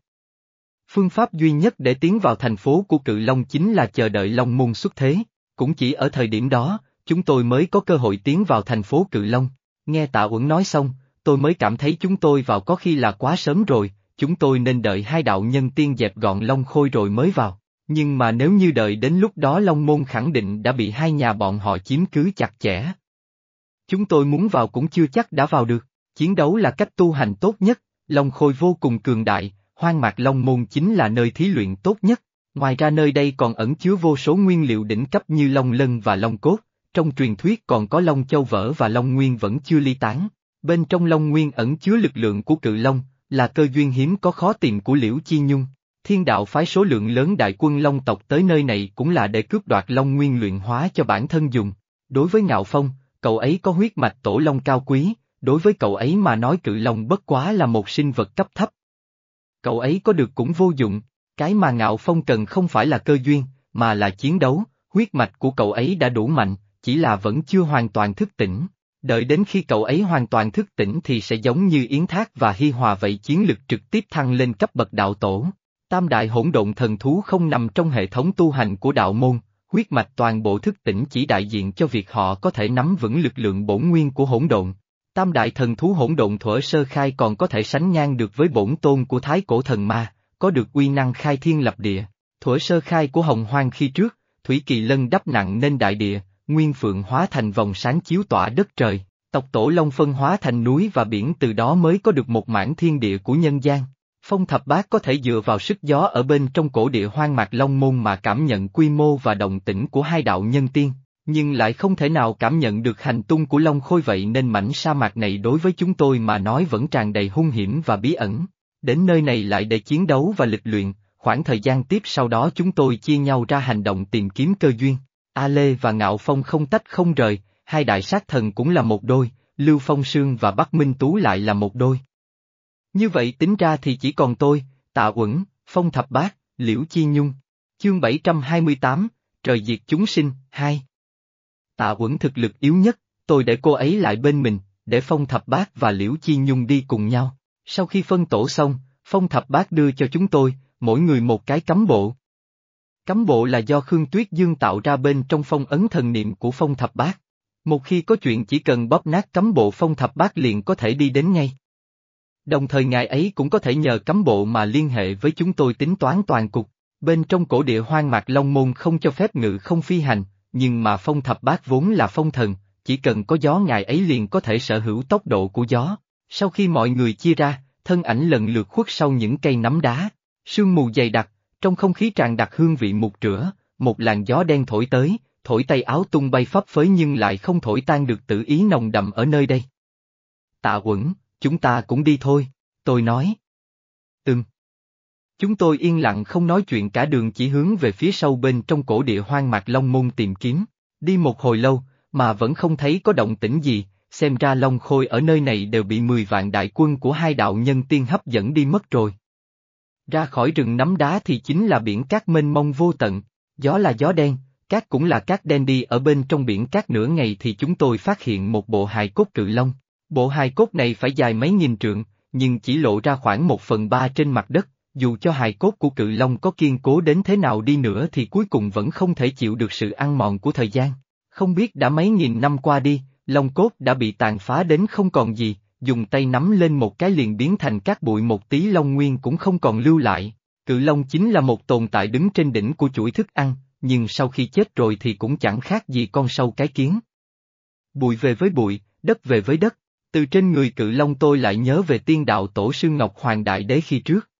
Phương pháp duy nhất để tiến vào thành phố của Cự Long chính là chờ đợi Long Môn xuất thế, cũng chỉ ở thời điểm đó, chúng tôi mới có cơ hội tiến vào thành phố Cự Long. Nghe Tạ Uẩn nói xong, tôi mới cảm thấy chúng tôi vào có khi là quá sớm rồi, chúng tôi nên đợi hai đạo nhân tiên dẹp gọn Long Khôi rồi mới vào. Nhưng mà nếu như đợi đến lúc đó Long Môn khẳng định đã bị hai nhà bọn họ chiếm cứ chặt chẽ. Chúng tôi muốn vào cũng chưa chắc đã vào được, chiến đấu là cách tu hành tốt nhất, Long Khôi vô cùng cường đại, hoang mạc Long Môn chính là nơi thí luyện tốt nhất. Ngoài ra nơi đây còn ẩn chứa vô số nguyên liệu đỉnh cấp như Long Lân và Long Cốt, trong truyền thuyết còn có Long Châu Vỡ và Long Nguyên vẫn chưa ly tán. Bên trong Long Nguyên ẩn chứa lực lượng của cự Long, là cơ duyên hiếm có khó tìm của Liễu Chi Nhung. Thiên đạo phái số lượng lớn đại quân Long tộc tới nơi này cũng là để cướp đoạt Long Nguyên luyện hóa cho bản thân dùng. Đối với Ngạo Phong, cậu ấy có huyết mạch tổ Long cao quý, đối với cậu ấy mà nói cự Long bất quá là một sinh vật cấp thấp. Cậu ấy có được cũng vô dụng, cái mà Ngạo Phong cần không phải là cơ duyên, mà là chiến đấu, huyết mạch của cậu ấy đã đủ mạnh, chỉ là vẫn chưa hoàn toàn thức tỉnh. Đợi đến khi cậu ấy hoàn toàn thức tỉnh thì sẽ giống như Yến Thác và Hi Hòa vậy chiến lực trực tiếp thăng lên cấp bậc đạo tổ. Tam đại hỗn độn thần thú không nằm trong hệ thống tu hành của đạo môn, huyết mạch toàn bộ thức tỉnh chỉ đại diện cho việc họ có thể nắm vững lực lượng bổn nguyên của hỗn độn. Tam đại thần thú hỗn độn thuở sơ khai còn có thể sánh ngang được với bổn tôn của thái cổ thần ma, có được uy năng khai thiên lập địa. Thuở sơ khai của hồng hoang khi trước, Thủy Kỳ Lân đắp nặng nên đại địa, Nguyên Phượng hóa thành vòng sáng chiếu tỏa đất trời, tộc tổ Long phân hóa thành núi và biển từ đó mới có được một mảng thiên địa của nhân gian. Phong thập bát có thể dựa vào sức gió ở bên trong cổ địa hoang mạc Long Môn mà cảm nhận quy mô và đồng tĩnh của hai đạo nhân tiên. nhưng lại không thể nào cảm nhận được hành tung của Long Khôi vậy nên mảnh sa mạc này đối với chúng tôi mà nói vẫn tràn đầy hung hiểm và bí ẩn. Đến nơi này lại để chiến đấu và lịch luyện, khoảng thời gian tiếp sau đó chúng tôi chia nhau ra hành động tìm kiếm cơ duyên. A Lê và Ngạo Phong không tách không rời, hai đại sát thần cũng là một đôi, Lưu Phong Sương và Bắc Minh Tú lại là một đôi. Như vậy tính ra thì chỉ còn tôi, Tạ Uẩn, Phong Thập Bác, Liễu Chi Nhung. Chương 728, Trời Diệt Chúng Sinh, 2 Tạ Uẩn thực lực yếu nhất, tôi để cô ấy lại bên mình, để Phong Thập Bác và Liễu Chi Nhung đi cùng nhau. Sau khi phân tổ xong, Phong Thập Bác đưa cho chúng tôi, mỗi người một cái cấm bộ. Cấm bộ là do Khương Tuyết Dương tạo ra bên trong phong ấn thần niệm của Phong Thập Bát. Một khi có chuyện chỉ cần bóp nát cấm bộ Phong Thập Bát liền có thể đi đến ngay. Đồng thời ngài ấy cũng có thể nhờ cấm bộ mà liên hệ với chúng tôi tính toán toàn cục. Bên trong cổ địa hoang mạc Long Môn không cho phép ngự không phi hành, nhưng mà phong thập bát vốn là phong thần, chỉ cần có gió ngài ấy liền có thể sở hữu tốc độ của gió. Sau khi mọi người chia ra, thân ảnh lần lượt khuất sau những cây nắm đá, sương mù dày đặc, trong không khí tràn đặc hương vị mục rửa, một làn gió đen thổi tới, thổi tay áo tung bay phấp phới nhưng lại không thổi tan được tự ý nồng đậm ở nơi đây. Tạ quẩn, chúng ta cũng đi thôi, tôi nói. Ừm. Chúng tôi yên lặng không nói chuyện cả đường chỉ hướng về phía sâu bên trong cổ địa hoang mạc Long Môn tìm kiếm. Đi một hồi lâu, mà vẫn không thấy có động tĩnh gì, xem ra Long Khôi ở nơi này đều bị 10 vạn đại quân của hai đạo nhân tiên hấp dẫn đi mất rồi. Ra khỏi rừng nắm đá thì chính là biển cát mênh mông vô tận, gió là gió đen, cát cũng là cát đen đi ở bên trong biển cát nửa ngày thì chúng tôi phát hiện một bộ hài cốt cự long. Bộ hài cốt này phải dài mấy nghìn trượng, nhưng chỉ lộ ra khoảng một phần ba trên mặt đất, dù cho hài cốt của cự long có kiên cố đến thế nào đi nữa thì cuối cùng vẫn không thể chịu được sự ăn mòn của thời gian. Không biết đã mấy nghìn năm qua đi, long cốt đã bị tàn phá đến không còn gì, dùng tay nắm lên một cái liền biến thành các bụi một tí long nguyên cũng không còn lưu lại. Cự long chính là một tồn tại đứng trên đỉnh của chuỗi thức ăn, nhưng sau khi chết rồi thì cũng chẳng khác gì con sâu cái kiến. Bụi về với bụi, đất về với đất, từ trên người cự long tôi lại nhớ về tiên đạo tổ sư Ngọc Hoàng Đại Đế khi trước.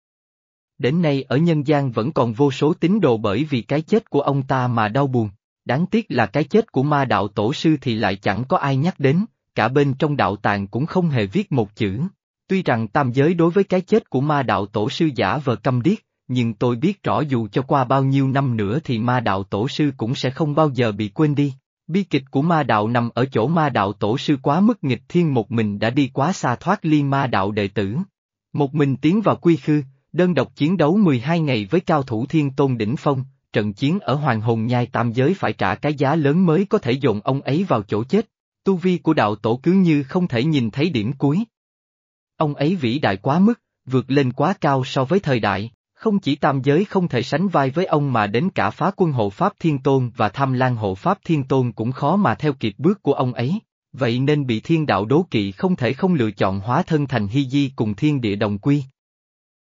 Đến nay ở nhân gian vẫn còn vô số tín đồ bởi vì cái chết của ông ta mà đau buồn. Đáng tiếc là cái chết của ma đạo tổ sư thì lại chẳng có ai nhắc đến, cả bên trong đạo tàng cũng không hề viết một chữ. Tuy rằng tam giới đối với cái chết của ma đạo tổ sư giả vờ câm điếc, nhưng tôi biết rõ dù cho qua bao nhiêu năm nữa thì ma đạo tổ sư cũng sẽ không bao giờ bị quên đi. Bi kịch của ma đạo nằm ở chỗ ma đạo tổ sư quá mức nghịch thiên một mình đã đi quá xa thoát ly ma đạo đệ tử. Một mình tiến vào quy khư, đơn độc chiến đấu 12 ngày với cao thủ thiên tôn đỉnh phong, trận chiến ở Hoàng Hồn Nhai Tam Giới phải trả cái giá lớn mới có thể dồn ông ấy vào chỗ chết. Tu vi của đạo tổ cứ như không thể nhìn thấy điểm cuối. Ông ấy vĩ đại quá mức, vượt lên quá cao so với thời đại, không chỉ tam giới không thể sánh vai với ông mà đến cả phá quân hộ Pháp Thiên Tôn và tham lan hộ Pháp Thiên Tôn cũng khó mà theo kịp bước của ông ấy, vậy nên bị thiên đạo đố kỵ không thể không lựa chọn hóa thân thành hy di cùng thiên địa đồng quy.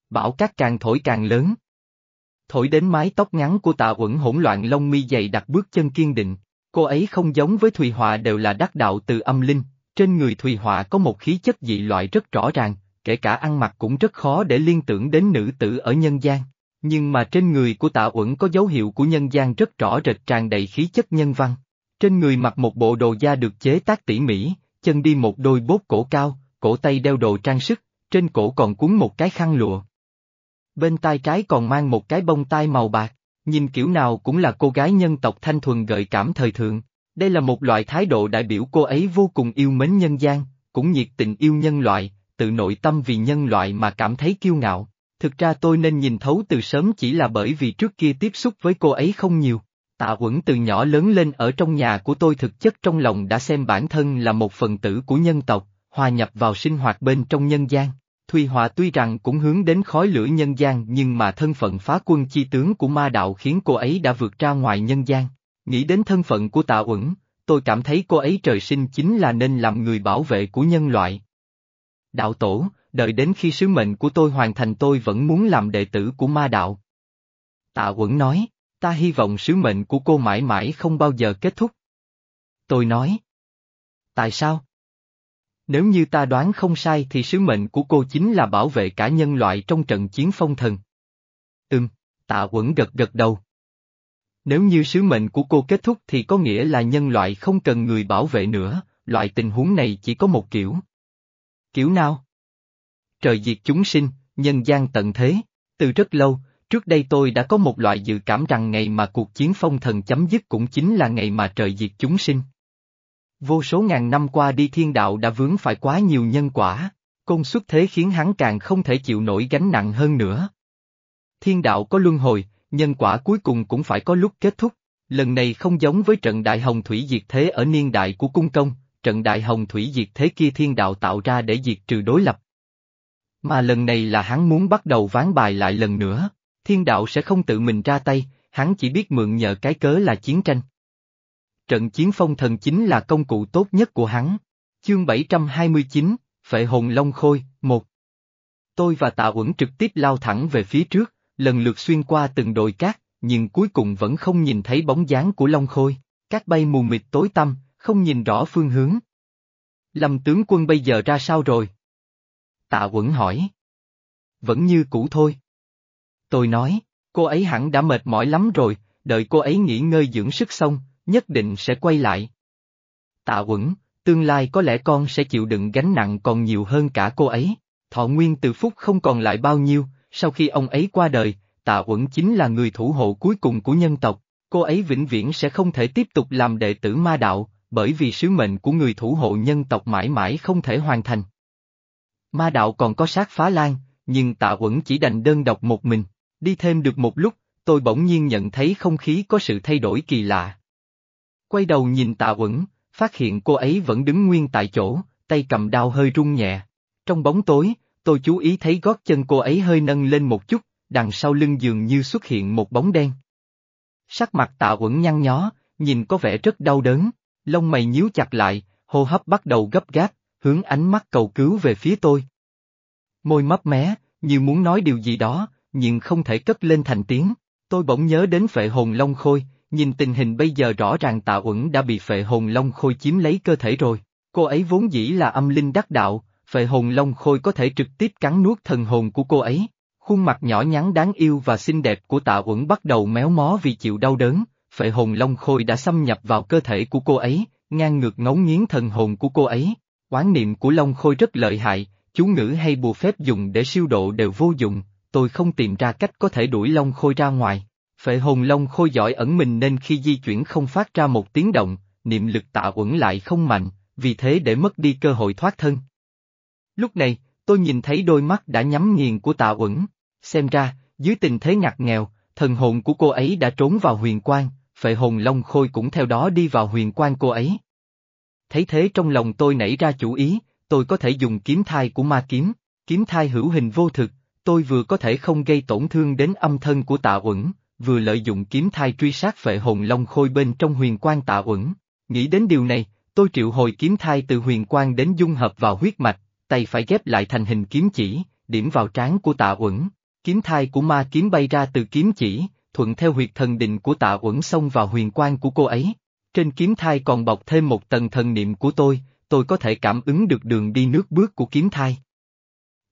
Bão cát càng thổi càng lớn. Thổi đến mái tóc ngắn của tạ uẩn hỗn loạn lông mi dày đặt bước chân kiên định, cô ấy không giống với Thùy Họa đều là đắc đạo từ âm linh, trên người Thùy Họa có một khí chất dị loại rất rõ ràng, kể cả ăn mặc cũng rất khó để liên tưởng đến nữ tử ở nhân gian. Nhưng mà trên người của tạ uẩn có dấu hiệu của nhân gian rất rõ rệt tràn đầy khí chất nhân văn. Trên người mặc một bộ đồ da được chế tác tỉ mỉ, chân đi một đôi bốt cổ cao, cổ tay đeo đồ trang sức, trên cổ còn cuốn một cái khăn lụa. Bên tai trái còn mang một cái bông tai màu bạc, nhìn kiểu nào cũng là cô gái nhân tộc thanh thuần gợi cảm thời thượng. Đây là một loại thái độ đại biểu cô ấy vô cùng yêu mến nhân gian, cũng nhiệt tình yêu nhân loại, tự nội tâm vì nhân loại mà cảm thấy kiêu ngạo. Thực ra tôi nên nhìn thấu từ sớm chỉ là bởi vì trước kia tiếp xúc với cô ấy không nhiều. Tạ Quẩn từ nhỏ lớn lên ở trong nhà của tôi thực chất trong lòng đã xem bản thân là một phần tử của nhân tộc, hòa nhập vào sinh hoạt bên trong nhân gian. Thùy Họa tuy rằng cũng hướng đến khói lửa nhân gian nhưng mà thân phận phá quân chi tướng của ma đạo khiến cô ấy đã vượt ra ngoài nhân gian. Nghĩ đến thân phận của Tạ Uẩn, tôi cảm thấy cô ấy trời sinh chính là nên làm người bảo vệ của nhân loại. Đạo tổ, đợi đến khi sứ mệnh của tôi hoàn thành tôi vẫn muốn làm đệ tử của ma đạo. Tạ Uẩn nói, ta hy vọng sứ mệnh của cô mãi mãi không bao giờ kết thúc. Tôi nói. Tại sao? Nếu như ta đoán không sai thì sứ mệnh của cô chính là bảo vệ cả nhân loại trong trận chiến phong thần. Ừm, tạ quẩn gật gật đầu. Nếu như sứ mệnh của cô kết thúc thì có nghĩa là nhân loại không cần người bảo vệ nữa, loại tình huống này chỉ có một kiểu. Kiểu nào? Trời diệt chúng sinh, nhân gian tận thế. Từ rất lâu, trước đây tôi đã có một loại dự cảm rằng ngày mà cuộc chiến phong thần chấm dứt cũng chính là ngày mà trời diệt chúng sinh. Vô số ngàn năm qua đi thiên đạo đã vướng phải quá nhiều nhân quả, công suất thế khiến hắn càng không thể chịu nổi gánh nặng hơn nữa. Thiên đạo có luân hồi, nhân quả cuối cùng cũng phải có lúc kết thúc. Lần này không giống với trận đại hồng thủy diệt thế ở niên đại của cung công, trận đại hồng thủy diệt thế kia thiên đạo tạo ra để diệt trừ đối lập. Mà lần này là hắn muốn bắt đầu ván bài lại lần nữa, thiên đạo sẽ không tự mình ra tay, hắn chỉ biết mượn nhờ cái cớ là chiến tranh. Trận chiến phong thần chính là công cụ tốt nhất của hắn. Chương 729, Phệ hồn Long Khôi, 1 Tôi và Tạ Uẩn trực tiếp lao thẳng về phía trước, lần lượt xuyên qua từng đồi cát, nhưng cuối cùng vẫn không nhìn thấy bóng dáng của Long Khôi, cát bay mù mịt tối tăm, không nhìn rõ phương hướng. Lâm tướng quân bây giờ ra sao rồi? Tạ Uẩn hỏi. Vẫn như cũ thôi. Tôi nói, cô ấy hẳn đã mệt mỏi lắm rồi, đợi cô ấy nghỉ ngơi dưỡng sức xong, nhất định sẽ quay lại. Tạ Uẩn, tương lai có lẽ con sẽ chịu đựng gánh nặng còn nhiều hơn cả cô ấy. Thọ nguyên từ phúc không còn lại bao nhiêu, sau khi ông ấy qua đời, Tạ Uẩn chính là người thủ hộ cuối cùng của nhân tộc, cô ấy vĩnh viễn sẽ không thể tiếp tục làm đệ tử ma đạo, bởi vì sứ mệnh của người thủ hộ nhân tộc mãi mãi không thể hoàn thành. Ma đạo còn có sát phá lan, nhưng Tạ Uẩn chỉ đành đơn độc một mình, đi thêm được một lúc, tôi bỗng nhiên nhận thấy không khí có sự thay đổi kỳ lạ. Quay đầu nhìn Tạ Uẩn, phát hiện cô ấy vẫn đứng nguyên tại chỗ, tay cầm đao hơi rung nhẹ. Trong bóng tối, tôi chú ý thấy gót chân cô ấy hơi nâng lên một chút, đằng sau lưng dường như xuất hiện một bóng đen. Sắc mặt tạ uẩn nhăn nhó, nhìn có vẻ rất đau đớn, lông mày nhíu chặt lại, hô hấp bắt đầu gấp gáp, hướng ánh mắt cầu cứu về phía tôi. Môi mấp mé, như muốn nói điều gì đó, nhưng không thể cất lên thành tiếng. Tôi bỗng nhớ đến phệ hồn long khôi, nhìn tình hình bây giờ rõ ràng tạ uẩn đã bị phệ hồn long khôi chiếm lấy cơ thể rồi. Cô ấy vốn dĩ là âm linh đắc đạo, phệ hồn long khôi có thể trực tiếp cắn nuốt thần hồn của cô ấy. Khuôn mặt nhỏ nhắn đáng yêu và xinh đẹp của tạ uẩn bắt đầu méo mó vì chịu đau đớn, phệ hồn long khôi đã xâm nhập vào cơ thể của cô ấy, ngang ngược ngấu nghiến thần hồn của cô ấy. Quán niệm của long khôi rất lợi hại, chú ngữ hay bùa phép dùng để siêu độ đều vô dụng, tôi không tìm ra cách có thể đuổi long khôi ra ngoài. Phệ hồn long khôi giỏi ẩn mình nên khi di chuyển không phát ra một tiếng động, niệm lực tạ uẩn lại không mạnh, vì thế để mất đi cơ hội thoát thân. Lúc này, tôi nhìn thấy đôi mắt đã nhắm nghiền của tạ uẩn, xem ra, dưới tình thế ngặt nghèo, thần hồn của cô ấy đã trốn vào huyền quang, phệ hồn long khôi cũng theo đó đi vào huyền quang cô ấy. Thấy thế trong lòng tôi nảy ra chủ ý, tôi có thể dùng kiếm thai của ma kiếm, kiếm thai hữu hình vô thực, tôi vừa có thể không gây tổn thương đến âm thân của tạ uẩn, vừa lợi dụng kiếm thai truy sát phệ hồn long khôi bên trong huyền quang tạ uẩn. Nghĩ đến điều này, tôi triệu hồi kiếm thai từ huyền quang đến dung hợp vào huyết mạch, tay phải ghép lại thành hình kiếm chỉ, điểm vào trán của tạ uẩn. Kiếm thai của ma kiếm bay ra từ kiếm chỉ, thuận theo huyệt thần định của tạ uẩn xông vào huyền quang của cô ấy. Trên kiếm thai còn bọc thêm một tầng thần niệm của tôi, tôi có thể cảm ứng được đường đi nước bước của kiếm thai.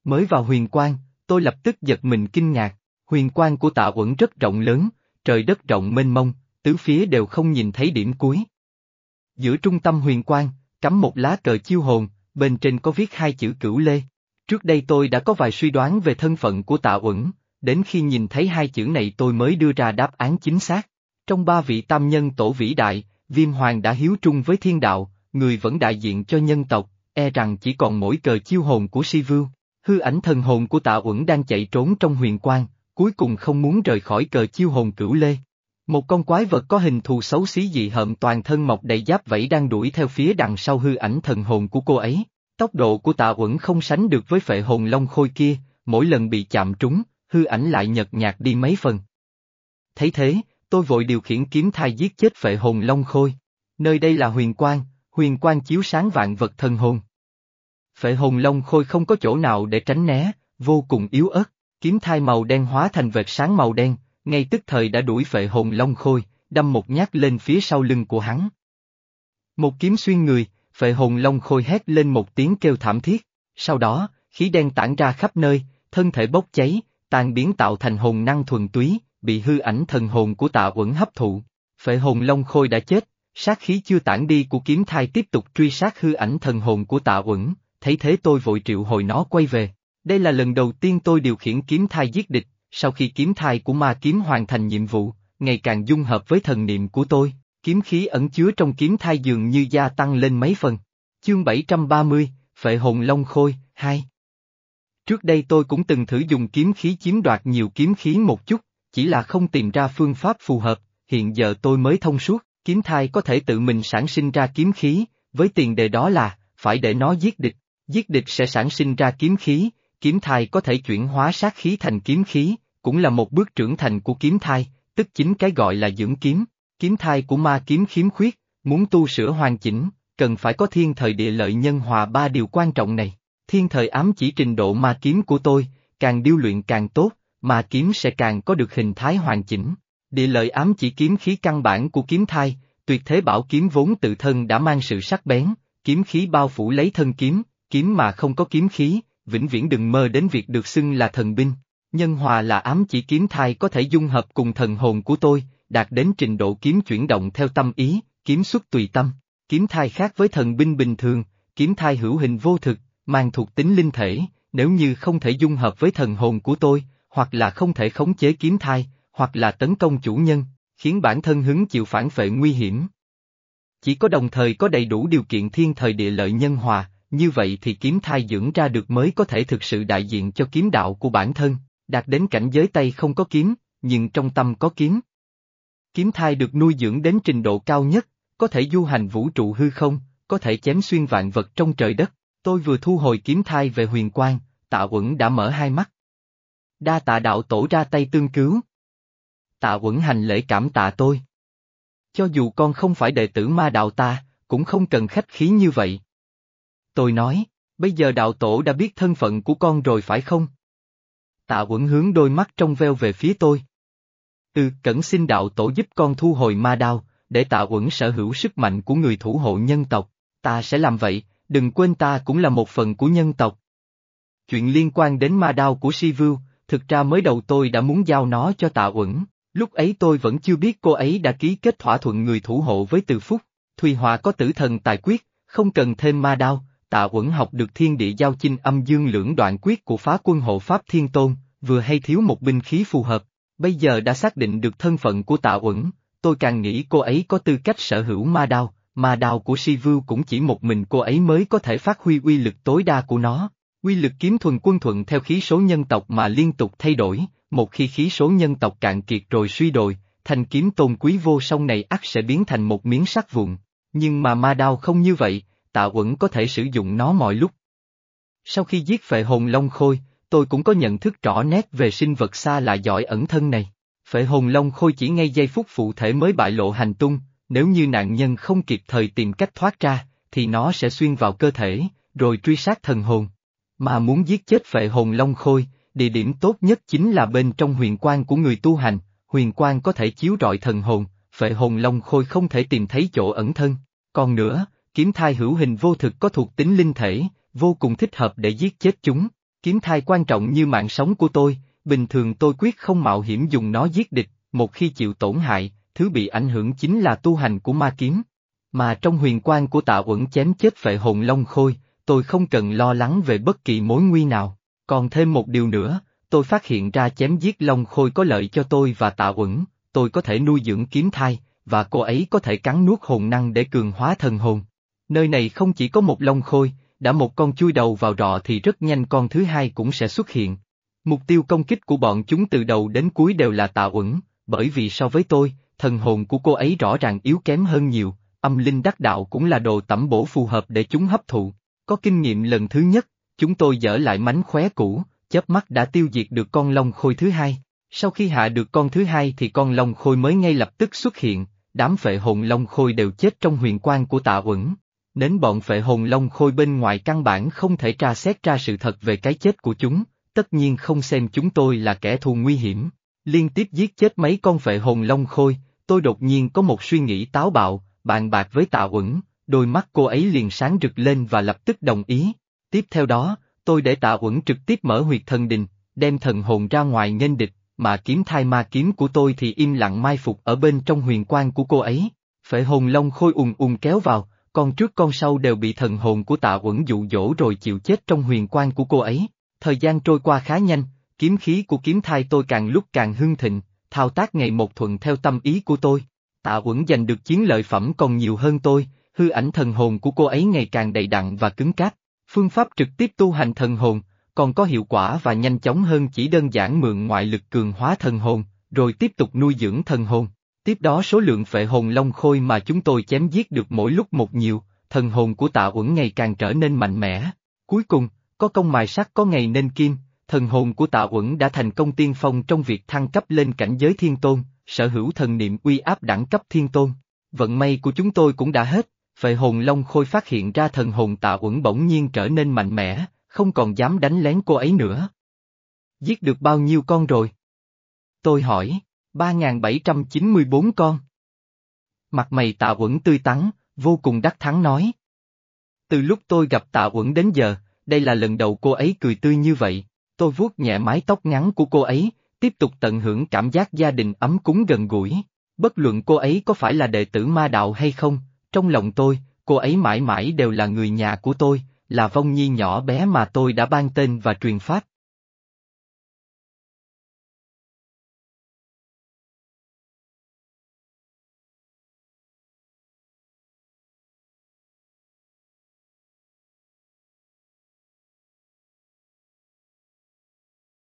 Mới vào huyền quang, tôi lập tức giật mình kinh ngạc, huyền quang của tạ uẩn rất rộng lớn, trời đất rộng mênh mông, tứ phía đều không nhìn thấy điểm cuối. Giữa trung tâm huyền quang, cắm một lá cờ chiêu hồn, bên trên có viết hai chữ cửu lê. Trước đây tôi đã có vài suy đoán về thân phận của tạ uẩn, đến khi nhìn thấy hai chữ này tôi mới đưa ra đáp án chính xác. Trong ba vị tam nhân tổ vĩ đại, viêm hoàng đã hiếu trung với thiên đạo, người vẫn đại diện cho nhân tộc, e rằng chỉ còn mỗi cờ chiêu hồn của si vưu. Hư ảnh thần hồn của tạ uẩn đang chạy trốn trong huyền quang, cuối cùng không muốn rời khỏi cờ chiêu hồn cửu lê. Một con quái vật có hình thù xấu xí dị hợm toàn thân mọc đầy giáp vẫy đang đuổi theo phía đằng sau hư ảnh thần hồn của cô ấy. Tốc độ của tạ uẩn không sánh được với phệ hồn long khôi kia, mỗi lần bị chạm trúng, hư ảnh lại nhợt nhạt đi mấy phần. Thấy thế, tôi vội điều khiển kiếm thai giết chết phệ hồn long khôi. Nơi đây là huyền quang, huyền quang chiếu sáng vạn vật thần hồn. Phệ hồn long khôi không có chỗ nào để tránh né, vô cùng yếu ớt, kiếm thai màu đen hóa thành vệt sáng màu đen, ngay tức thời đã đuổi phệ hồn long khôi, đâm một nhát lên phía sau lưng của hắn. Một kiếm xuyên người, phệ hồn long khôi hét lên một tiếng kêu thảm thiết, sau đó, khí đen tản ra khắp nơi, thân thể bốc cháy, tan biến tạo thành hồn năng thuần túy, bị hư ảnh thần hồn của tạ uẩn hấp thụ. Phệ hồn long khôi đã chết, sát khí chưa tản đi của kiếm thai tiếp tục truy sát hư ảnh thần hồn của tạ uẩn, thấy thế tôi vội triệu hồi nó quay về. Đây là lần đầu tiên tôi điều khiển kiếm thai giết địch, sau khi kiếm thai của ma kiếm hoàn thành nhiệm vụ, ngày càng dung hợp với thần niệm của tôi, kiếm khí ẩn chứa trong kiếm thai dường như gia tăng lên mấy phần. Chương 730, Phệ hồn Long Khôi, 2 Trước đây tôi cũng từng thử dùng kiếm khí chiếm đoạt nhiều kiếm khí một chút, chỉ là không tìm ra phương pháp phù hợp, hiện giờ tôi mới thông suốt, kiếm thai có thể tự mình sản sinh ra kiếm khí, với tiền đề đó là, phải để nó giết địch, giết địch sẽ sản sinh ra kiếm khí, kiếm thai có thể chuyển hóa sát khí thành kiếm khí, cũng là một bước trưởng thành của kiếm thai, tức chính cái gọi là dưỡng kiếm. Kiếm thai của ma kiếm khiếm khuyết, muốn tu sửa hoàn chỉnh, cần phải có thiên thời địa lợi nhân hòa ba điều quan trọng này. Thiên thời ám chỉ trình độ ma kiếm của tôi, càng điêu luyện càng tốt, ma kiếm sẽ càng có được hình thái hoàn chỉnh. Địa lợi ám chỉ kiếm khí căn bản của kiếm thai, tuyệt thế bảo kiếm vốn tự thân đã mang sự sắc bén, kiếm khí bao phủ lấy thân kiếm, kiếm mà không có kiếm khí, vĩnh viễn đừng mơ đến việc được xưng là thần binh. Nhân hòa là ám chỉ kiếm thai có thể dung hợp cùng thần hồn của tôi, đạt đến trình độ kiếm chuyển động theo tâm ý, kiếm xuất tùy tâm. Kiếm thai khác với thần binh bình thường, kiếm thai hữu hình vô thực, mang thuộc tính linh thể, nếu như không thể dung hợp với thần hồn của tôi, hoặc là không thể khống chế kiếm thai, hoặc là tấn công chủ nhân, khiến bản thân hứng chịu phản phệ nguy hiểm. Chỉ có đồng thời có đầy đủ điều kiện thiên thời địa lợi nhân hòa, như vậy thì kiếm thai dưỡng ra được mới có thể thực sự đại diện cho kiếm đạo của bản thân, đạt đến cảnh giới tay không có kiếm, nhưng trong tâm có kiếm. Kiếm thai được nuôi dưỡng đến trình độ cao nhất, có thể du hành vũ trụ hư không, có thể chém xuyên vạn vật trong trời đất. Tôi vừa thu hồi kiếm thai về huyền quang, tạ uẩn đã mở hai mắt. Đa tạ đạo tổ ra tay tương cứu. Tạ uẩn hành lễ cảm tạ tôi. Cho dù con không phải đệ tử ma đạo ta, cũng không cần khách khí như vậy. Tôi nói, bây giờ đạo tổ đã biết thân phận của con rồi phải không? Tạ Uẩn hướng đôi mắt trong veo về phía tôi. Ừ, cẩn xin đạo tổ giúp con thu hồi ma đao, để tạ Uẩn sở hữu sức mạnh của người thủ hộ nhân tộc. Ta sẽ làm vậy, đừng quên ta cũng là một phần của nhân tộc. Chuyện liên quan đến ma đao của Sivu, thực ra mới đầu tôi đã muốn giao nó cho tạ Uẩn. Lúc ấy tôi vẫn chưa biết cô ấy đã ký kết thỏa thuận người thủ hộ với Từ Phúc. Thùy Họa có tử thần tài quyết, không cần thêm ma đao, tạ uẩn học được thiên địa giao chinh âm dương lưỡng đoạn quyết của phá quân hộ Pháp Thiên Tôn, vừa hay thiếu một binh khí phù hợp. Bây giờ đã xác định được thân phận của tạ uẩn, tôi càng nghĩ cô ấy có tư cách sở hữu ma đao, ma đao của Si Vưu cũng chỉ một mình cô ấy mới có thể phát huy uy lực tối đa của nó. Uy lực kiếm thuần quân thuận theo khí số nhân tộc mà liên tục thay đổi, một khi khí số nhân tộc cạn kiệt rồi suy đồi, thanh kiếm tôn quý vô song này ắt sẽ biến thành một miếng sắt vụn. Nhưng mà ma đao không như vậy, tạ quẩn có thể sử dụng nó mọi lúc. Sau khi giết phệ hồn long khôi, tôi cũng có nhận thức rõ nét về sinh vật xa lạ giỏi ẩn thân này. Phệ hồn long khôi chỉ ngay giây phút phụ thể mới bại lộ hành tung, nếu như nạn nhân không kịp thời tìm cách thoát ra, thì nó sẽ xuyên vào cơ thể, rồi truy sát thần hồn. Mà muốn giết chết phệ hồn long khôi, địa điểm tốt nhất chính là bên trong huyền quan của người tu hành, huyền quan có thể chiếu rọi thần hồn, phệ hồn long khôi không thể tìm thấy chỗ ẩn thân. Còn nữa, kiếm thai hữu hình vô thực có thuộc tính linh thể, vô cùng thích hợp để giết chết chúng. Kiếm thai quan trọng như mạng sống của tôi, bình thường tôi quyết không mạo hiểm dùng nó giết địch, một khi chịu tổn hại, thứ bị ảnh hưởng chính là tu hành của ma kiếm. Mà trong huyền quan của tạ uẩn chém chết phệ hồn long khôi, tôi không cần lo lắng về bất kỳ mối nguy nào. Còn thêm một điều nữa, tôi phát hiện ra chém giết long khôi có lợi cho tôi và tạ uẩn, tôi có thể nuôi dưỡng kiếm thai, và cô ấy có thể cắn nuốt hồn năng để cường hóa thần hồn. Nơi này không chỉ có một long khôi, đã một con chui đầu vào rọ thì rất nhanh con thứ hai cũng sẽ xuất hiện. Mục tiêu công kích của bọn chúng từ đầu đến cuối đều là tạ uẩn, bởi vì so với tôi, thần hồn của cô ấy rõ ràng yếu kém hơn nhiều, âm linh đắc đạo cũng là đồ tẩm bổ phù hợp để chúng hấp thụ. Có kinh nghiệm lần thứ nhất, chúng tôi dở lại mánh khóe cũ, chớp mắt đã tiêu diệt được con long khôi thứ hai. Sau khi hạ được con thứ hai thì con long khôi mới ngay lập tức xuất hiện, đám phệ hồn long khôi đều chết trong huyền quan của tạ uẩn. Nến bọn phệ hồn long khôi bên ngoài căn bản không thể tra xét ra sự thật về cái chết của chúng, tất nhiên không xem chúng tôi là kẻ thù nguy hiểm. Liên tiếp giết chết mấy con phệ hồn long khôi, tôi đột nhiên có một suy nghĩ táo bạo, bàn bạc với tạ uẩn, đôi mắt cô ấy liền sáng rực lên và lập tức đồng ý. Tiếp theo đó, tôi để tạ uẩn trực tiếp mở huyệt thần đình, đem thần hồn ra ngoài nghênh địch, mà kiếm thai ma kiếm của tôi thì im lặng mai phục ở bên trong huyền quan của cô ấy. Phệ hồn long khôi ùng ùng kéo vào, con trước con sau đều bị thần hồn của tạ uẩn dụ dỗ rồi chịu chết trong huyền quan của cô ấy. Thời gian trôi qua khá nhanh, kiếm khí của kiếm thai tôi càng lúc càng hưng thịnh, thao tác ngày một thuận theo tâm ý của tôi. Tạ Uẩn giành được chiến lợi phẩm còn nhiều hơn tôi, hư ảnh thần hồn của cô ấy ngày càng đầy đặn và cứng cáp. Phương pháp trực tiếp tu hành thần hồn, còn có hiệu quả và nhanh chóng hơn chỉ đơn giản mượn ngoại lực cường hóa thần hồn, rồi tiếp tục nuôi dưỡng thần hồn. Tiếp đó số lượng phệ hồn long khôi mà chúng tôi chém giết được mỗi lúc một nhiều, thần hồn của tạ uẩn ngày càng trở nên mạnh mẽ. Cuối cùng, có công mài sắt có ngày nên kim, thần hồn của tạ uẩn đã thành công tiên phong trong việc thăng cấp lên cảnh giới thiên tôn, sở hữu thần niệm uy áp đẳng cấp thiên tôn. Vận may của chúng tôi cũng đã hết, phệ hồn long khôi phát hiện ra thần hồn tạ uẩn bỗng nhiên trở nên mạnh mẽ, không còn dám đánh lén cô ấy nữa. Giết được bao nhiêu con rồi? Tôi hỏi, 3.794 con. Mặt mày tạ quẩn tươi tắn, vô cùng đắc thắng nói. Từ lúc tôi gặp tạ quẩn đến giờ, đây là lần đầu cô ấy cười tươi như vậy, tôi vuốt nhẹ mái tóc ngắn của cô ấy, tiếp tục tận hưởng cảm giác gia đình ấm cúng gần gũi. Bất luận cô ấy có phải là đệ tử ma đạo hay không, trong lòng tôi, cô ấy mãi mãi đều là người nhà của tôi, là vong nhi nhỏ bé mà tôi đã ban tên và truyền phát.